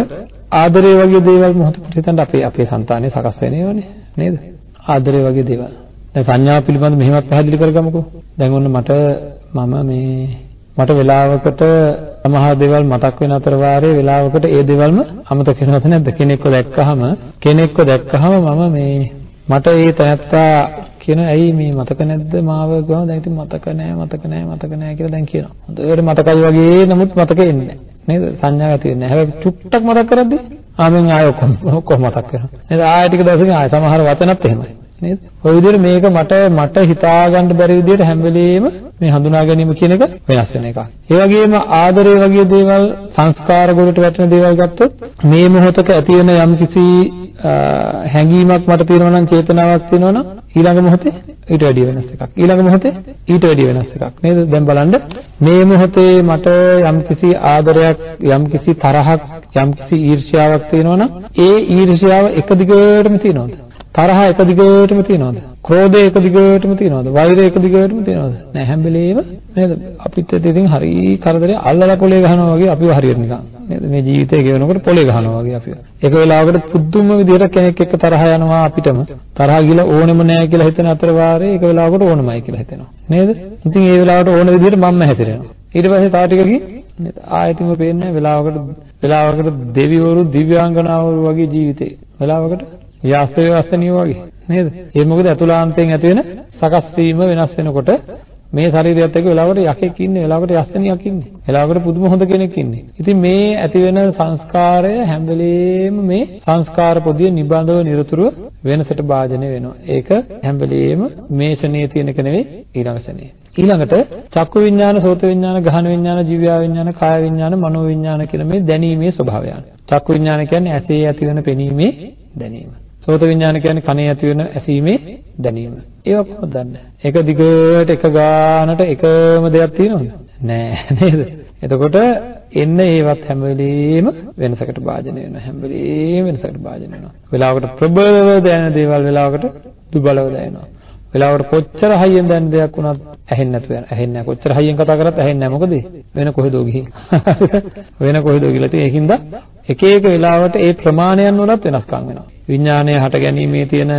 ආදරය වගේ දේවල් මොහොතකට හිතන්න අපේ අපේ సంతානේ සකස් වෙනේවනේ නේද? ආදරය වගේ දේවල්. දැන් සංඥා පිළිබඳ මෙහෙමත් පැහැදිලි කරගමුකෝ. දැන් ඔන්න මට මම මේ මට වෙලාවකට සමහර දේවල් මතක් වෙන අතර වාරේ වෙලාවකට ඒ දේවල්ම අමතක වෙනවද නැද්ද? කෙනෙක්ව දැක්කහම කෙනෙක්ව දැක්කහම මම මේ මට ඒ තැනත්තා කියන ඇයි මේ මතක නැද්ද මාව ගාව දැන් ඉතින් මතක නැහැ මතක නැහැ මතක නැහැ කියලා දැන් කියනවා. හොඳට මතකයි වගේ නමුත් මතකෙ එන්නේ නේද? සංඥාවක් ඇති වෙන්නේ නැහැ. හැබැයි චුට්ටක් මතක් කරද්දී ආ මම ආයෙ ඔක්කොම ඔක්කොම මතක් වෙනවා. නේද? ආයෙ ටික දවසකින් ආයෙ සමහර වචනත් එහෙමයි. නේද? ওই විදිහට මේක මට මට හිතා ගන්න බැරි විදිහට හැම වෙලෙම මේ හඳුනා ගැනීම කියන එක වෙනස් වෙන එකක්. ඒ වගේම ආදරය වගේ දේවල් සංස්කාර ගොඩට වැටෙන දේවල් ගත්තොත් මේ මොහොතක ඇති වෙන යම්කිසි හැඟීමක් මට තියෙනවා නම් චේතනාවක් තියෙනවා නම් ඊළඟ මොහොතේ ඊට වැඩිය වෙනස් එකක්. ඊළඟ මොහොතේ ඊට වැඩිය වෙනස් එකක්. නේද? දැන් බලන්න මේ මොහොතේ මට යම්කිසි ආදරයක්, යම්කිසි තරහක්, යම්කිසි ඊර්ෂ්‍යාවක් තියෙනවා නම් ඒ ඊර්ෂ්‍යාව එක දිගටම තියෙනවද? තරහ එක දිගටම තියෙනවද? ක්‍රෝධය එක දිගටම තියෙනවද? වෛරය එක දිගටම තියෙනවද? නෑ හැම වෙලේම නේද? අපිත් ඉතින් හරි කරදරේ අල්ලලා පොලේ ගහනවා වගේ අපිව හරියට නිකන් නේද? මේ ජීවිතය ගෙවනකොට පොලේ ගහනවා වගේ අපිව. එක වෙලාවකට පුදුම විදිහට කෙනෙක් එක්ක තරහ යනවා අපිටම. තරහ ගිල ඕනෙම නෑ කියලා හිතන අතර වාරේ එක වෙලාවකට ඕනමයි කියලා හිතෙනවා. නේද? ඉතින් ඒ වෙලාවට ඕන විදිහට මම්ම හැසිරෙනවා. ඊට පස්සේ තා ටිකකින් නේද? ආයෙත්ම පේන්නේ වෙලාවකට වෙලාවකට දෙවිවරු දිව්‍යාංගනාවරු වගේ ජීවිතේ. වෙලාවකට යාස්ත්‍ර වස්තනිය වගේ නේද? ඒ මොකද අතුලාන්තයෙන් ඇති වෙන සකස් වීම වෙනස් වෙනකොට මේ ශරීරයත් එක්ක වෙලාවකට යකෙක් ඉන්නේ වෙලාවකට යස්සනියක් ඉන්නේ වෙලාවකට පුදුම හොඳ කෙනෙක් ඉන්නේ. ඉතින් මේ ඇති වෙන සංස්කාරය හැම වෙලෙම මේ සංස්කාර පොදිය නිබඳව නිරතුරුව වෙනසට භාජනය වෙනවා. ඒක හැම වෙලෙම මේ ෂනේ තියෙන එක නෙවෙයි ඊළඟ ෂනේ ඊළඟට චක්කු විඤ්ඤාණ සෝත විඤ්ඤාණ ගහන විඤ්ඤාණ ජීව විඤ්ඤාණ කාය විඤ්ඤාණ මනෝ විඤ්ඤාණ කියන මේ දැනීමේ ස්වභාවයන්. චක්කු විඤ්ඤාණ කියන්නේ ඇසේ ඇති වෙන පෙනීමේ දැනීම. සෝත විඥාන කියන්නේ කනේ ඇති වෙන ඇසීමේ දැනීම. ඒක කොහොමද දන්නේ? එක දිගට එක ගානට එකම දෙයක් තියෙනවද? නෑ නේද? එතකොට එන්න ඒවත් හැම වෙලෙම වෙනසකට භාජනය වෙනවා. හැම වෙලෙම වෙනසකට භාජනය වෙනවා. වෙලාවකට ප්‍රබලව දැනෙන දේවල් වෙලාවකට දුබලව දැනෙනවා. වෙලාවකට කොච්චර හයියෙන් දැනෙන දෙයක් වුණත් ඇහෙන්නේ නැතුව යන. ඇහෙන්නේ නැහැ. කොච්චර හයියෙන් කතා කරත් ඇහෙන්නේ නැහැ. මොකද වෙන කොහෙදෝ ගිහින්. වෙන කොහෙදෝ ගිහලා තියෙන. ඒකින්ද එක එක වෙලාවට ඒ ප්‍රමාණයන් වලත් වෙනස්කම් වෙනවා. විඥානය හට ගැනීමේ තියෙන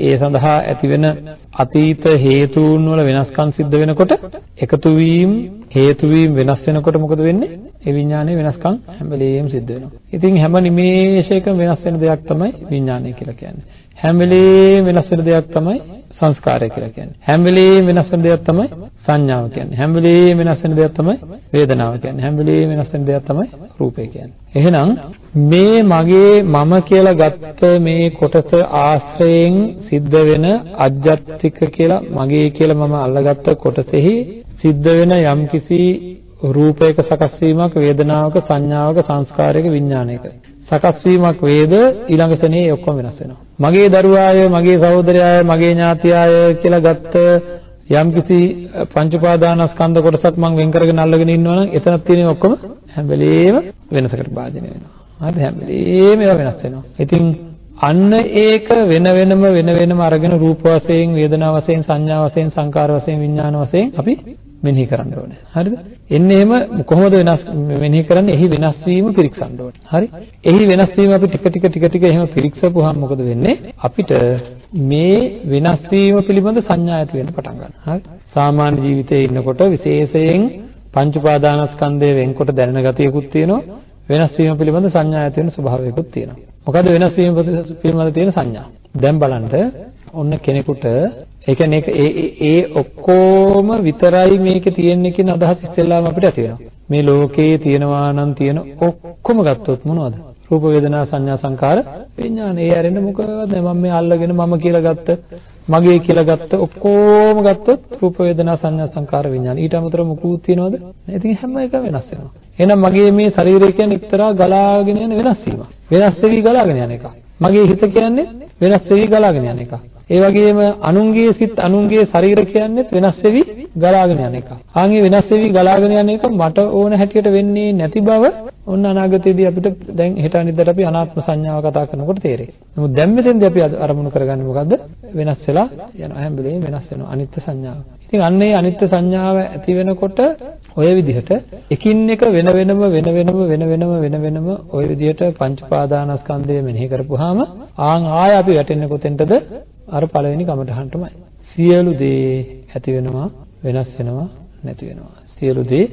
ඒ සඳහා ඇතිවෙන අතීත හේතුන් වල වෙනස්කම් සිද්ධ වෙනකොට එකතු වීම හේතු වීම වෙනස් වෙනකොට මොකද වෙන්නේ? ඒ විඥානයේ වෙනස්කම් හැම වෙලෙම සිද්ධ වෙනවා. ඉතින් හැම නිමේෂයකම වෙනස් වෙන දෙයක් තමයි විඥානය කියලා කියන්නේ. හැම වෙලෙම වෙනස් වෙන දෙයක් තමයි සංස්කාරය කියලා කියන්නේ. හැම වෙලෙම වෙනස් වෙන දෙයක් තමයි සංඥාව කියන්නේ. හැම වෙලෙම වෙනස් වෙන දෙයක් තමයි වේදනාව කියන්නේ. හැම වෙලෙම වෙනස් වෙන දෙයක් තමයි රූපය කියන්නේ. එහෙනම් මේ මගේ මම කියලා ගත්ත මේ කොටස ආශ්‍රයෙන් සිද්ධ වෙන අජ්ජත්තික කියලා මගේ කියලා මම අල්ලගත්ත කොටසෙහි සිද්ධ වෙන යම්කිසි රූපයක සකස් වීමක් වේදනාවක සංඥාවක සංස්කාරයක විඥානයක සකස් වීමක් වේද ඊළඟ සෙනේ ඔක්කොම වෙනස් වෙනවා. මගේ දරුවාය, මගේ සහෝදරයාය, මගේ ඥාතියාය කියලා ගත්ත යම්කිසි පංච උපාදානස්කන්ධ කොටසක් මම වෙන් කරගෙන අල්ලගෙන ඉන්නවා නම් එතනක් තියෙන ඔක්කොම හැම වෙලේම වෙනසකට භාජනය වෙනවා. හරි හැම වෙලේම ඒවා වෙනස් වෙනවා. ඉතින් අන්න ඒක වෙන වෙනම වෙන වෙනම අරගෙන රූප වශයෙන්, වේදනා වශයෙන්, සංඥා වශයෙන්, සංකාර වශයෙන්, විඥාන වශයෙන් අපි මෙනෙහි කරන්න ඕනේ. හරිද? එන්නේ එහෙම කොහොමද වෙනස් මෙනෙහි කරන්නේ? එහි වෙනස් වීම පිරික්සන්න ඕනේ. හරි? එහි වෙනස් වීම අපි ටික ටික ටික ටික එහෙම පිරික්සපුවාම මොකද වෙන්නේ? අපිට මේ වෙනස් වීම පිළිබඳ සංඥා ඇති වෙන්න පටන් ගන්නවා. හරි? සාමාන්‍ය ජීවිතයේ ඉන්නකොට විශේෂයෙන් පංච උපාදානස්කන්ධය වෙන්කොට දැනෙන ගතියකුත් තියෙනවා. වෙනස් වීම පිළිබඳ සංඥා ඇති වෙන ස්වභාවයකුත් තියෙනවා. මොකද වෙනස් වීම පිළිබඳ තියෙන සංඥා. දැන් බලන්න ඔන්න කෙනෙකුට ඒ කියන්නේ ඒ ඒ ඔක්කොම විතරයි මේකේ තියෙන්නේ කියන අදහස ඉස්සෙල්ලාම අපිට ඇති වෙනවා. මේ ලෝකේ තියෙනවා නම් තියෙන ඔක්කොම ගත්තොත් මොනවද? රූප වේදනා සංඥා සංකාර විඥාන. ඒ ඇරෙන්න මොකද මම මේ අල්ලගෙන මම කියලා ගත්ත මගේ කියලා ගත්ත ඔක්කොම ගත්තොත් රූප වේදනා සංඥා සංකාර විඥාන. ඊට අමතරව මොකුත් තියනවද? ඉතින් හැම එකම වෙනස් වෙනවා. එහෙනම් මගේ මේ ශරීරය කියන්නේ එක්තරා ගලාගෙන යන වෙනස් වීමක්. වෙනස් වෙවි ගලාගෙන යන එකක්. මගේ හිත කියන්නේ වෙනස් වෙවි ගලාගෙන යන එකක්. ඒ වගේම අනුන්ගේ සිත් අනුන්ගේ ශරීර කියන්නේත් වෙනස් වෙවි ගලාගෙන යන එක. ආන්ගේ වෙනස් වෙවි ගලාගෙන යන එක මට ඕන හැටියට වෙන්නේ නැති බව ඔන්න අනාගතයේදී අපිට දැන් හෙට අනිද්දාට අපි අනාත්ම සංඥාව කතා කරනකොට තේරෙයි. නමුත් දැන් මෙතෙන්දී අපි අරමුණු කරගන්නේ මොකද්ද? වෙනස් වෙලා යන හැම වෙලේම වෙනස් වෙනවා අනිත්‍ය සංඥාව. ඉතින් අන්න ඒ අනිත්‍ය සංඥාව ඇති වෙනකොට ඔය විදිහට එකින් එක වෙන වෙනම වෙන වෙනම වෙන වෙනම වෙන වෙනම ඔය විදිහට පංච පාදානස්කන්ධය මෙනෙහි කරපුවාම ආන් ආය අපි වැටෙන්නේ කොතෙන්ටද? අර පළවෙනි කමටහන්ටමයි. සියලු දේ ඇති වෙනවා වෙනස් වෙනවා නැති වෙනවා. සියලු දේ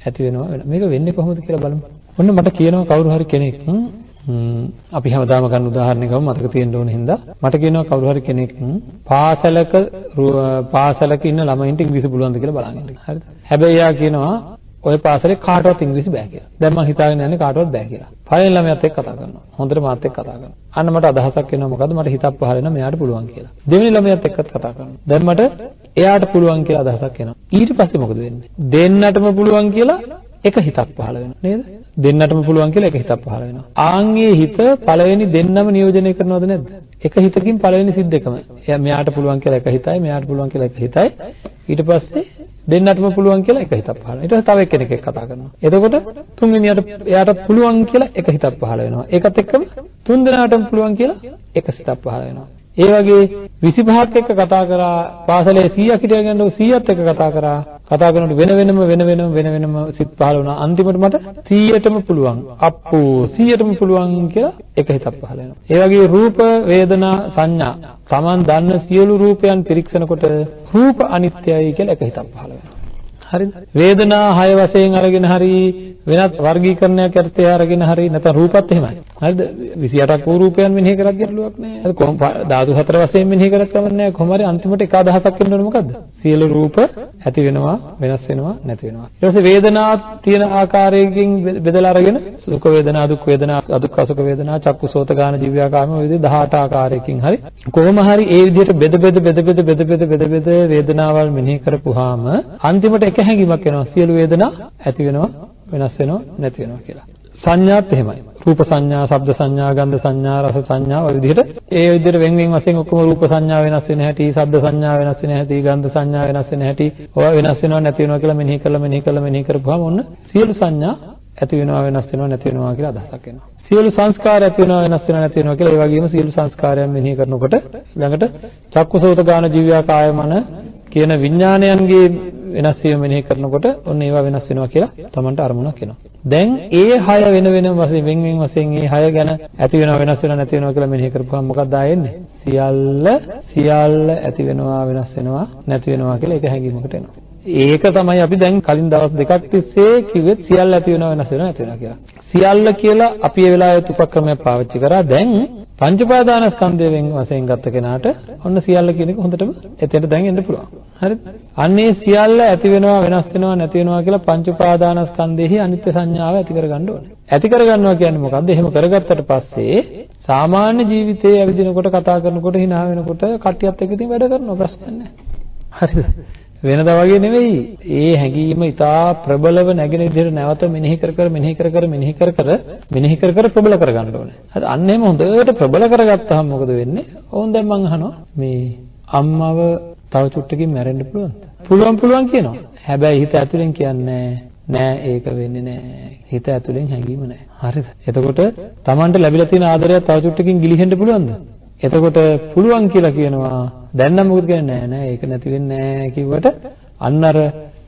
ඇති වෙනවා මේක වෙන්නේ කොහොමද කියලා බලමු. ඔන්න මට කියනවා කවුරු හරි කෙනෙක් අපි හැමදාම ගන්න උදාහරණයක් ගමු මතක තියෙන්න ඕන හින්දා මට කියනවා කවුරු හරි කෙනෙක් පාසලක පාසලක ඉන්න ළමයින්ට ඉංග්‍රීසි පුළුවන්ද කියලා බලන්න. හරිද? හැබැයි එයා කියනවා ඔය පාසලේ කාටවත් ඉංග්‍රීසි බෑ කියලා. දැන් මම හිතාගෙන යන්නේ කාටවත් බෑ කියලා. පළවෙනි ළමයාත් එක්ක කතා කරනවා. හොඳට මාත් එක්ක කතා කරනවා. අන්න මට අදහසක් එනවා මොකද්ද මට හිතක් පහල වෙනවා මෙයාට පුළුවන් කියලා. දෙවෙනි ළමයාත් එක්කත් කතා කරනවා. දැන් මට එයාට පුළුවන් කියලා අදහසක් එනවා. ඊට පස්සේ මොකද වෙන්නේ? දෙන්නටම පුළුවන් කියලා එක හිතක් පහළ වෙනවා නේද? දෙන්නටම පුළුවන් කියලා එක හිතක් පහළ වෙනවා. ආන්ගේ හිත පළවෙනි දෙන්නම නියෝජනය කරනවද නැද්ද? එක හිතකින් පළවෙනි සිද්ද එකම. එයා මෙයාට පුළුවන් කියලා එක හිතයි, මෙයාට පුළුවන් කියලා එක හිතයි. ඊට පස්සේ දෙන්නටම පුළුවන් කියලා එක හිතක් පහළ වෙනවා. ඊට පස්සේ තව එක්කෙනෙක් එක්ක කතා කරනවා. එතකොට තුන්වෙනියට එයාට පුළුවන් කියලා එක හිතක් පහළ වෙනවා. ඒකත් එක්කම තුන් දෙනාටම පුළුවන් කියලා එක සිතක් පහළ වෙනවා. ඒ වගේ 25ක් එක්ක කතා කරා පාසලේ 100ක් හිටියා කියනකොට 100ත් එක්ක කතා කරා කතා කරනකොට වෙන වෙනම වෙන වෙනම වෙන වෙනම සිත් පහළ වුණා. අන්තිමට මට 100ටම පුළුවන්. අප්පෝ 100ටම පුළුවන් කියලා එක හිතක් පහළ වෙනවා. ඒ වගේ රූප වේදනා සංඥා. Taman දන්න සියලු රූපයන් පිරික්සනකොට රූප අනිත්‍යයි කියලා එක හිතක් පහළ වෙනවා. හරිද? වේදනා 6 වශයෙන් අරගෙන හරි වෙනත් වර්ගීකරණයක් යටතේ අරගෙන හරි නැත්නම් රූපත් එහෙමයි. හරිද? 28ක් වූ රූපයන් මෙනෙහි කරත් ගැටලුවක් නෑ. හරි කොහොම ධාතු හතර වශයෙන් මෙනෙහි කරත් කමක් නෑ. කොහොම හරි අන්තිමට 11000ක් වෙන්න ඕනේ මොකද්ද? සියලු රූප ඇති වෙනවා, වෙනස් වෙනවා, නැති වෙනවා. ඊට පස්සේ වේදනා තියෙන ආකාරයෙන් බෙදලා අරගෙන සුඛ වේදනා, දුක් වේදනා, අදුක්ඛ සුඛ වේදනා, චක්කුසෝත ගාන ජීවයාකාම ඔය විදිහ 18 ආකාරයකින් හරි කොහොම හරි ඒ විදිහට බෙද බෙද බෙද බෙද බෙද බෙද බෙද වේදනාවල් මෙනෙහි කරපුවාම අන්තිමට එක හැඟීමක් එනවා. සියලු වේදනා ඇති වෙනවා වෙනස් වෙනව නැති වෙනවා කියලා. සංඥාත් එහෙමයි. රූප සංඥා, ශබ්ද සංඥා, ගන්ධ සංඥා, රස සංඥා ඔය විදිහට ඒ විදිහට වෙන වෙන වශයෙන් ඔක්කොම රූප සංඥා වෙනස් වෙන හැටි, ශබ්ද සංඥා වෙනස් වෙන හැටි, ගන්ධ සංඥා වෙනස් වෙන හැටි, ඔය වෙනස් වෙනව නැති වෙනවා කියලා මෙනෙහි කරලා මෙනෙහි කරලා මෙනෙහි කරපුවාම ඔන්න සියලු සංඥා ඇති වෙනවා වෙනස් වෙනවා නැති වෙනවා කියලා අදහසක් එනවා. සියලු සංස්කාර ඇති වෙනවා වෙනස් වෙනවා නැති වෙනවා කියලා ඒ වගේම සියලු සංස්කාරයන් මෙනෙහි කරනකොට ළඟට චක්කුසෝත ගාන ජීවයා කාය මන කියන විඥානයන්ගේ වෙනස් වීම මෙනෙහි කරනකොට ඔන්න ඒවා වෙනස් වෙනවා කියලා Tamanට අරමුණක් එනවා. දැන් ඒ හය වෙන වෙනම වශයෙන් වෙන වෙන වශයෙන් ඒ හය ගැන ඇති වෙනවා වෙනස් වෙනවා නැති වෙනවා කියලා මෙනෙහි කරපුවම මොකක්ද ආයෙන්නේ? සියල්ල සියල්ල ඇති වෙනවා වෙනස් වෙනවා නැති වෙනවා කියලා ඒක හැඟීමකට එනවා. ඒක තමයි අපි දැන් කලින් දවස් දෙකක් තිස්සේ කිව්වෙත් සියල්ල ඇති වෙනවා වෙනස් වෙනවා නැති වෙනවා කියලා. සියල්ල කියලා අපි ඒ වෙලාවේ උපක්‍රමයක් පාවිච්චි කරා. දැන් පංච පාදානස්කන්ධයෙන් වශයෙන් ගත්ත කෙනාට ඔන්න සියල්ල කියන එක හොඳටම එතෙන්ට දැන් එන්න පුළුවන්. හරිද? අන්නේ සියල්ල ඇති වෙනවා වෙනස් වෙනවා නැති වෙනවා කියලා පංච පාදානස්කන්ධෙහි අනිත්‍ය සංඥාව ඇති කරගන්න ඕනේ. ඇති කරගන්නවා කියන්නේ මොකද්ද? එහෙම කරගත්තට පස්සේ සාමාන්‍ය ජීවිතයේ ඇවිදිනකොට කතා කරනකොට hina වෙනකොට කට්ටියත් එක්ක ඉතින් වැඩ කරනවා ප්‍රශ්නයක් නැහැ. හරිද? වෙනදා වගේ නෙවෙයි. ඒ හැඟීම ඉතා ප්‍රබලව නැගෙන විදිහට නැවත මෙනෙහි කර කර මෙනෙහි කර කර මෙනෙහි කර කර මෙනෙහි කර කර ප්‍රබල කරගන්න ඕනේ. හරි අන්න එහෙම හොඳට ප්‍රබල කරගත්තාම මොකද වෙන්නේ? ඕන් දැන් මං අහනවා මේ අම්මව තව චුට්ටකින් මැරෙන්න පුළුවන්ද? පුළුවන් පුළුවන් කියනවා. හැබැයි හිත ඇතුලෙන් කියන්නේ නෑ ඒක වෙන්නේ නෑ. හිත ඇතුලෙන් හැඟීම නෑ. හරිද? එතකොට Tamanට ලැබිලා තියෙන ආදරය තව චුට්ටකින් ගිලිහෙන්න පුළුවන්ද? එතකොට පුළුවන් කියලා කියනවා දැන් නම් මොකද කියන්නේ? නෑ නෑ ඒක නැති වෙන්නේ නෑ කිව්වට අන්න අර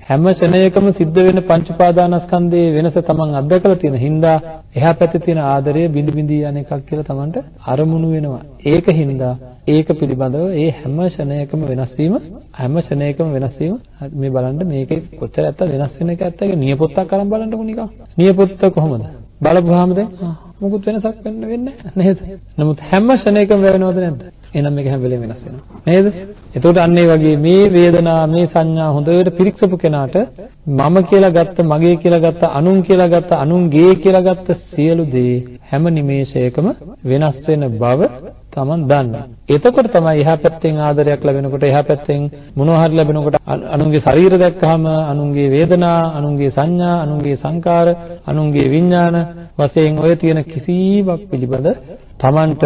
හැම ශරණයකම සිද්ධ වෙන පංච පාදානස්කන්ධයේ වෙනස තමන් අත්දකලා තියෙන හින්දා එහා පැත්තේ තියෙන ආදරය බිඳ බිඳ යන එකක් කියලා තමන්ට අරමුණු වෙනවා. ඒක හින්දා ඒක පිළිබඳව ඒ හැම ශරණයකම වෙනස් වීම හැම ශරණයකම වෙනස් වීම මේ බලන්න මේකේ කොච්චර ඇත්ත වෙනස් වෙන එක ඇත්ත ඒක නියපොත්තක් අරන් බලන්නකො නිකන්. නියපොත්ත කොහොමද? බලපුවාම දැන් මොකුත් වෙනසක් වෙන්න වෙන්නේ නැහැ නේද? නමුත් හැම ක්ෂණයකම වෙනවද නැද්ද? එහෙනම් මේක හැම වෙලේම වෙනස් වෙනවා. නේද? එතකොට අන්න ඒ වගේ මේ වේදනා මේ සංඥා හොඳට පිරික්සපු කෙනාට මම කියලා ගත්ත මගේ කියලා ගත්ත අනුන් කියලා ගත්ත අනුන්ගේ කියලා ගත්ත සියලු දේ හැම නිමේෂයකම වෙනස් වෙන බව Taman දන්නවා. එතකොට තමයි එහා පැත්තෙන් ආදරයක් ලැබෙනකොට එහා පැත්තෙන් මොනවා හරි ලැබෙනකොට අනුන්ගේ ශරීර දැක්කහම අනුන්ගේ වේදනා, අනුන්ගේ සංඥා, අනුන්ගේ සංකාර, අනුන්ගේ විඥාන වශයෙන් ඔය තියෙන කිසිවක් පිළිබඳ Tamanට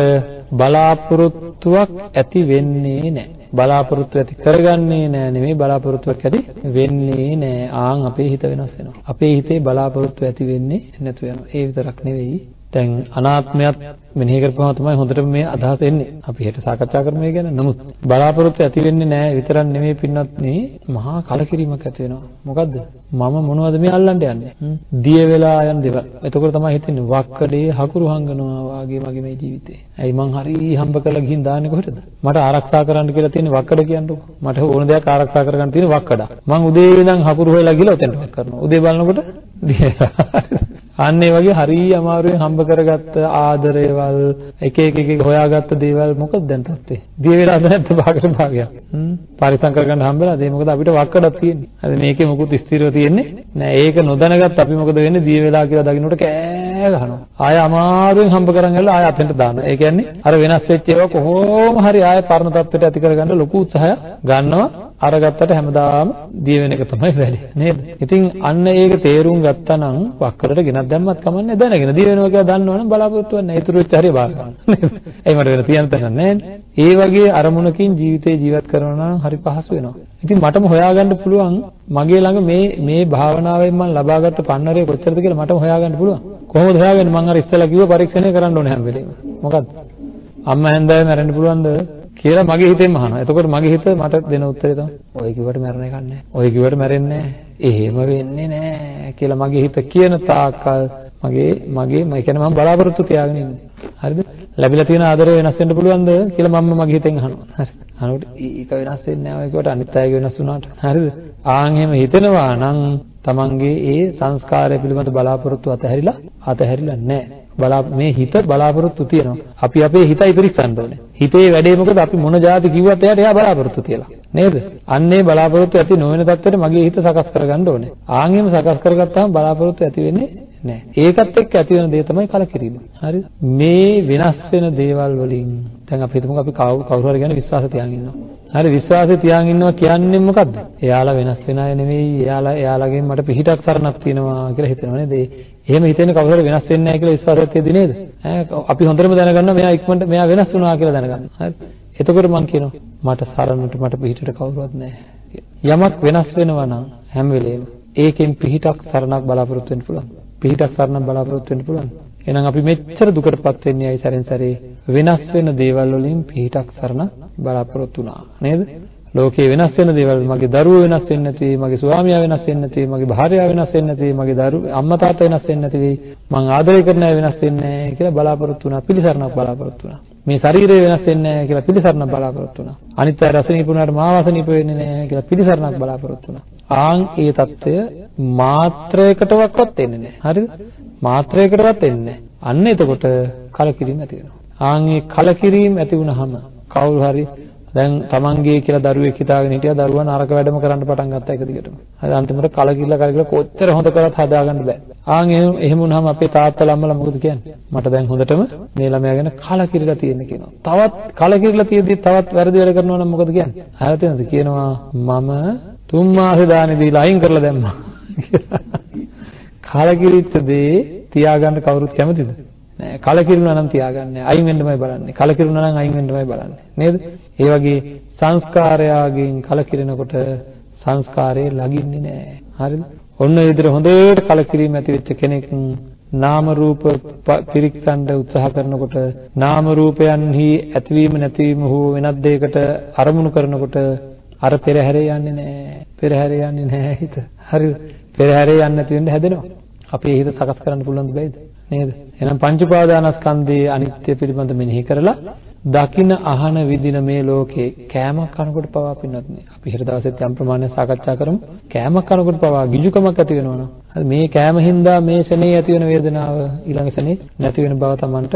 බලාපොරොත්තුවක් ඇති වෙන්නේ නැහැ. බලාපොරොත්තු ඇති කරගන්නේ නැහැ නෙමෙයි බලාපොරොත්තුවක් ඇති වෙන්නේ නැහැ. ආන් අපේ හිත වෙනස් වෙනවා. අපේ හිතේ බලාපොරොත්තු ඇති වෙන්නේ නැතු වෙනවා. ඒ විතරක් නෙවෙයි දැන් අනාත්මයත් මෙනෙහි කරපුවම තමයි හොඳට මේ අදහස එන්නේ. අපි හෙට සාකච්ඡා කරමු මේ ගැන. නමුත් බලාපොරොත්තු ඇති වෙන්නේ නැහැ විතරක් නෙමෙයි පින්නත් මේ මහා කලකිරීමක් ඇති වෙනවා. මොකද්ද? මම මොනවද මේ අල්ලන්න යන්නේ? දිය වෙලා යන දේවල්. එතකොට තමයි හිතෙන්නේ වක්කඩේ හකුරු හංගනවා වාගේ මගේ මේ ජීවිතේ. ඇයි මං හරි හම්බ කරලා ගිහින් දාන්නේ කොහෙටද? මට ආරක්ෂා කරන්න කියලා තියෙන වක්කඩ කියන්නකෝ. මට ඕන දෙයක් ආරක්ෂා කරගන්න තියෙන වක්කඩ. මං උදේ ඉඳන් හකුරු හොයලා ගිහලා ඔතෙන්ට වක් කරනවා. උදේ බලනකොට දිය අන්න ඒ වගේ හරිය අමාරුවෙන් හම්බ කරගත්ත ආදරේවල් එක එක එක හොයාගත්ත දේවල් මොකද දැන් තත්ත්වේ? දිය වෙලාද නැත්ද භාගයට භාගයක්? හ්ම් පරිසම් කරගන්න හම්බෙලාද? ඒ මොකද අපිට වක්කඩක් තියෙන්නේ. හරි මේකේ මොකුත් ස්ථිරව තියෙන්නේ නෑ. ඒක නොදැනගත් අපි මොකද වෙන්නේ? දිය වෙලා කියලා දකින්නට කෑ ගහනවා. ආය අමාරුවෙන් හම්බ කරන් ගිහලා ආය අතෙන්ට දානවා. ඒ කියන්නේ අර වෙනස් වෙච්ච ඒවා කොහොම හරි ආය පරණ තත්ත්වයට ඇති කරගන්න ලොකු උත්සාහයක් ගන්නවා. අරගත්තට හැමදාම දිය වෙන එක තමයි වැඩි නේද? ඉතින් අන්න ඒක තේරුම් ගත්තා නම් වක්කරට ගෙනත් දැම්මත් කමන්නේ දැනගෙන දිය වෙනවා කියලා දන්නවනම් බලාපොරොත්තු වෙන්න ඒතුරු වෙච්ච හරිය බාර ගන්න. නේද? එයි මට වෙන තියන්න තැනක් නැහැ. ඒ වගේ අරමුණකින් ජීවිතේ ජීවත් කරනවා නම් හරි පහසු වෙනවා. ඉතින් මටම හොයාගන්න පුළුවන් මගේ ළඟ මේ මේ භාවනාවෙන් මම ලබාගත්ත පන්නරේ කොච්චරද කියලා මටම හොයාගන්න පුළුවන්. කොහොමද හොයාගන්නේ? මම අර ඉස්සෙල්ලා කිව්ව පරීක්ෂණය කරන්න ඕනේ හැම වෙලේම. මොකද්ද? අම්මා හැන්දෑවේ මැරෙන්න පුළුවන්ද? කියලා මගේ හිතෙන්ම අහනවා. එතකොට මගේ හිත මට දෙන උත්තරේ තමයි ඔය කිව්වට මැරෙන එකක් නැහැ. ඔය කිව්වට මැරෙන්නේ නැහැ. එහෙම වෙන්නේ නැහැ කියලා මගේ හිත කියන තාක්කල් මගේ මගේ මම කියන්නේ මම බලාපොරොත්තු තියාගෙන ඉන්නේ. හරිද? ලැබිලා තියෙන ආදරය වෙනස් වෙන්න පුළුවන්ද කියලා මම මගේ හිතෙන් අහනවා. හරි. අනකොට ඒක වෙනස් වෙන්නේ නැහැ ඔය කිව්වට අනිත් අයගේ වෙනස් වුණාට. හරිද? ආන් එහෙම හිතෙනවා නම් තමන්ගේ ඒ සංස්කාරය පිළිබඳ බලාපොරොත්තු අතහැරිලා අතහැරිලා නැහැ. බලා මේ හිත බලාපොරොත්තු තියෙනවා. අපි අපේ හිතයි පරික්ෂන්න ඕනේ. හිතේ වැඩේ මොකද අපි මොන જાති කිව්වත් එයාට එයා බලාපොරොත්තු තියලා. නේද? අන්නේ බලාපොරොත්තු ඇති නොවන තත්ත්වෙට මගේ හිත සකස් කරගන්න ඕනේ. ආන් එහෙම සකස් කරගත්තාම බලාපොරොත්තු ඇති වෙන්නේ නැහැ. ඒකත් එක්ක ඇති වෙන දේ තමයි කලකිරීම. හරිද? මේ වෙනස් වෙන දේවල් වලින් දැන් අපි හිතමුකෝ අපි කවුරු හරි ගැන විශ්වාස තියාගෙන ඉන්නවා. හරි විශ්වාසය තියාගෙන ඉන්නවා කියන්නේ මොකද්ද? එයාලා වෙනස් වෙන අය නෙවෙයි. එයාලා එයාලගෙන් මට පිහිටක් සරණක් තියෙනවා කියලා හිතනවා නේද? එහෙම හිතෙන කවුරු හරි වෙනස් වෙන්නේ නැහැ කියලා විශ්වාසයක් තියෙදි නේද? ඈ අපි හොඳටම දැනගන්නවා මෙයා ඉක්මනට මෙයා වෙනස් වුණා කියලා දැනගන්න. හරි. එතකොට මම කියනවා මට සරණට මට පිහිටට කවුරුවත් නැහැ. යමක් වෙනස් වෙනවා නම් හැම වෙලේම ඒකෙන් පිහිටක් සරණක් බලාපොරොත්තු වෙන්න පුළුවන්. පිහිටක් සරණක් බලාපොරොත්තු වෙන්න පුළුවන්. එහෙනම් අපි මෙච්චර දුකටපත් වෙන්නේ ඇයි සැරෙන් සැරේ වෙනස් වෙන දේවල් වලින් පිහිටක් සරණ බලාපොරොත්තු වුණා නේද? ලෝකේ වෙනස් වෙන දේවල් මගේ දරුවෝ වෙනස් වෙන්නේ නැති වෙයි මගේ ස්වාමියා වෙනස් වෙන්නේ නැති වෙයි මගේ භාර්යාව වෙනස් වෙන්නේ නැති වෙයි මගේ දරුවෝ අම්මා තාත්තා වෙනස් වෙන්නේ නැති වෙයි මං ආදරය කරන අය වෙනස් වෙන්නේ නැහැ කියලා බලාපොරොත්තු වුණා පිළිසරණක් බලාපොරොත්තු වුණා මේ ශරීරය වෙනස් වෙන්නේ නැහැ කියලා පිළිසරණක් බලාපොරොත්තු වුණා අනිත් අය රස නිපුණාට මාව රස නිප වෙන්නේ නැහැ කියලා පිළිසරණක් බලාපොරොත්තු වුණා ආන් ඒ తত্ত্বය මාත්‍රයකටවත් එන්නේ නැහැ. හරිද? මාත්‍රයකටවත් එන්නේ නැහැ. අන්න එතකොට කලකිරීම ඇති වෙනවා. ආන් ඒ කලකිරීම ඇති වුනහම කවුරු හරි දැන් තමන්ගේ කියලා දරුවෙක් හිතාගෙන හිටියා දරුවා නරක වැඩම කරන්න පටන් ගත්තා එක දිගටම. හරි අන්තිමට කලකිරලා කලකිරලා කොච්චර හොඳ කරත් හදාගන්න බෑ. ආන් එහෙම එහෙම වුණාම අපේ තාත්තලා අම්මලා මොකද කියන්නේ? මට දැන් හොඳටම මේ ළමයා ගැන කලකිරලා තියෙන කියනවා. තවත් කලකිරලා තියෙද්දි තවත් වැරදි වැඩ කරනවා නම් මොකද කියන්නේ? හරියටද කියනවා මම තුන් මාසේ දානේ දීලා අයින් කරලා දැම්මා. කලකිරිච්ච දේ තියාගන්න කවුරුත් කැමතිද? නෑ කලකිරුණා නම් තියාගන්නේ. අයින් වෙන්නමයි බලන්නේ. කලකිරුණා නම් අයින් වෙන්නමයි බලන්නේ. නේද? ඒ වගේ සංස්කාරයාගෙන් කලකිරෙනකොට සංස්කාරේ ලගින්නේ නෑ. හරිද? ඔන්න ඒ විදිහට හොඳට කලකිරීම ඇති වෙච්ච කෙනෙක් නාම රූප පිරික්සන්න උත්සාහ කරනකොට නාම රූපයන්හි ඇතිවීම නැතිවීම හෝ වෙනත් දෙයකට අරමුණු කරනකොට අර පෙරහැරේ යන්නේ නැහැ පෙරහැරේ යන්නේ නැහැ හිත හරිද පෙරහැරේ යන්නේ නැති වෙන්න හැදෙනවා අපේ හිත සකස් කරන්න පුළුවන් දෙයිද නේද? එහෙනම් පංච උපාදානස්කන්ධයේ අනිත්‍ය පිළිබඳ මෙනෙහි කරලා දකින අහන විදින මේ ලෝකේ කෑමක් කනකොට පවා පින්නත් නේ. අපි හෙට දවසෙත් යම් ප්‍රමාණයක් සාකච්ඡා කරමු. කෑමක් කනකොට පවා ගිජුකමක් ඇති වෙනවා හරි මේ කෑම හින්දා මේ ශනේ ඇති වෙන වේදනාව ඊළඟ ශනේ නැති වෙන බව Tamanට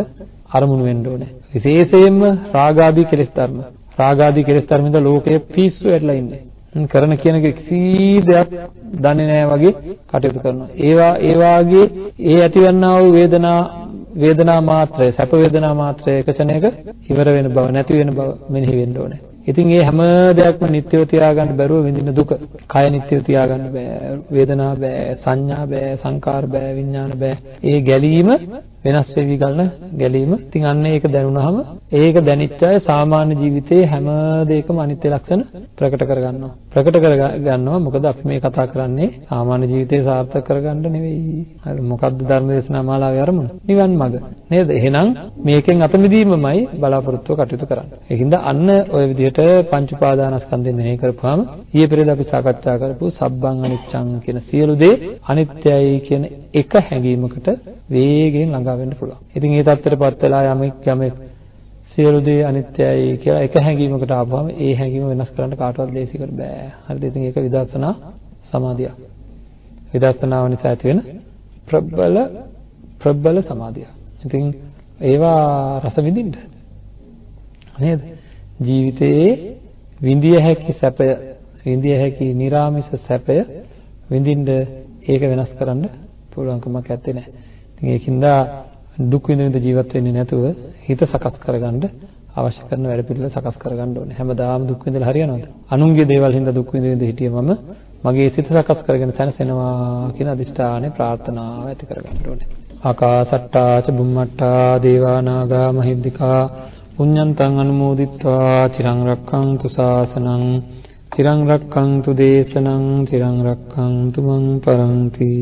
අරමුණු වෙන්න ඕනේ. විශේෂයෙන්ම රාගාදී කෙලෙස් ධර්ම. රාගාදී කෙලෙස් ධර්මෙන්ද ලෝකයේ පිස්සු වැටලා ඉන්නේ. කරන කියන කිසි දෙයක් දන්නේ නැහැ වගේ කටයුතු කරනවා. ඒවා ඒ වාගේ ඒ ඇතිවන්නා වූ වේදනා වේදනා මාත්‍රය සැප වේදනා මාත්‍රය එක ක්ෂණයක ඉවර වෙන බව නැති වෙන බව මෙනෙහි වෙන්න ඕනේ. ඉතින් මේ හැම දෙයක්ම නිට්ටයව තියාගන්න බැරුව විඳින දුක. කය නිට්ටයව තියාගන්න බෑ. වේදනා බෑ, සංඥා බෑ, සංකාර බෑ, විඥාන බෑ. ඒ ගැලීම වෙනස් වෙවි ගන්න ගැලීම. ඉතින් අන්න ඒක දැනුණාම ඒක දැනිච්ච අය සාමාන්‍ය ජීවිතයේ හැම දෙයකම අනිත්‍ය ලක්ෂණ ප්‍රකට කරගන්නවා. ප්‍රකට කරගන්නවා මොකද අපි මේ කතා කරන්නේ සාමාන්‍ය ජීවිතේ සාර්ථක කරගන්න නෙවෙයි. හරි මොකද්ද ධර්ම දේශනා මාලාවේ අරමුණ? නිවන් මඟ. නේද? එහෙනම් මේකෙන් අත මිදීමමයි බලාපොරොත්තුව කටයුතු කරන්නේ. ඒකින්ද අන්න ওই විදිහට පංච උපාදානස්කන්ධය මෙහෙ කරපුවාම ඊයේ පෙරේද අපි සාකච්ඡා කරපු සබ්බං අනිච්චං කියන සියලු දේ අනිත්‍යයි කියන එක හැඟීමකට වේගයෙන් ළඟා බාධා වෙන්න පුළුවන්. ඉතින් ඒ தත්තරපත් වෙලා යමෙක් යමෙක් සියලු දේ අනිත්‍යයි කියලා එක හැඟීමකට ආවම ඒ හැඟීම වෙනස් කරන්න කාටවත් ලේසි කර බෑ. හරිද? ඉතින් ඒක විදර්ශනා සමාධිය. විදර්ශනාව නිසා ඇති වෙන ප්‍රබල ප්‍රබල සමාධිය. ඉතින් ඒවා රස විඳින්න. නේද? ජීවිතයේ විඳිය හැකි සැපය, විඳිය හැකි निराமிස සැපය විඳින්න ඒක වෙනස් කරන්න පුළුවන්කමක් ඇත්තේ නැහැ. ඉතින් ඒකින්ද දුක් විඳ විඳ ජීවත් වෙන්නේ නැතුව හිත සකස් කරගන්න අවශ්‍ය කරන වැඩ පිළිවෙල සකස් කරගන්න ඕනේ. හැමදාම දුක් විඳලා හරියනවද? අනුන්ගේ දේවල් හින්දා දුක් විඳ විඳ හිටියේ මම මගේ සිත සකස් කරගෙන සැනසෙනවා කියන අදිෂ්ඨානේ ප්‍රාර්ථනාව ඇති කරගන්න ඕනේ. ආකාසට්ටා ච බුම්මට්ටා දේවා නාග මහිද්దికා පුඤ්ඤන්තං අනුමෝදිත්වා චිරං රක්ඛන්තු ශාසනං චිරං රක්ඛන්තු දේශනං චිරං රක්ඛන්තු මං පරන්ති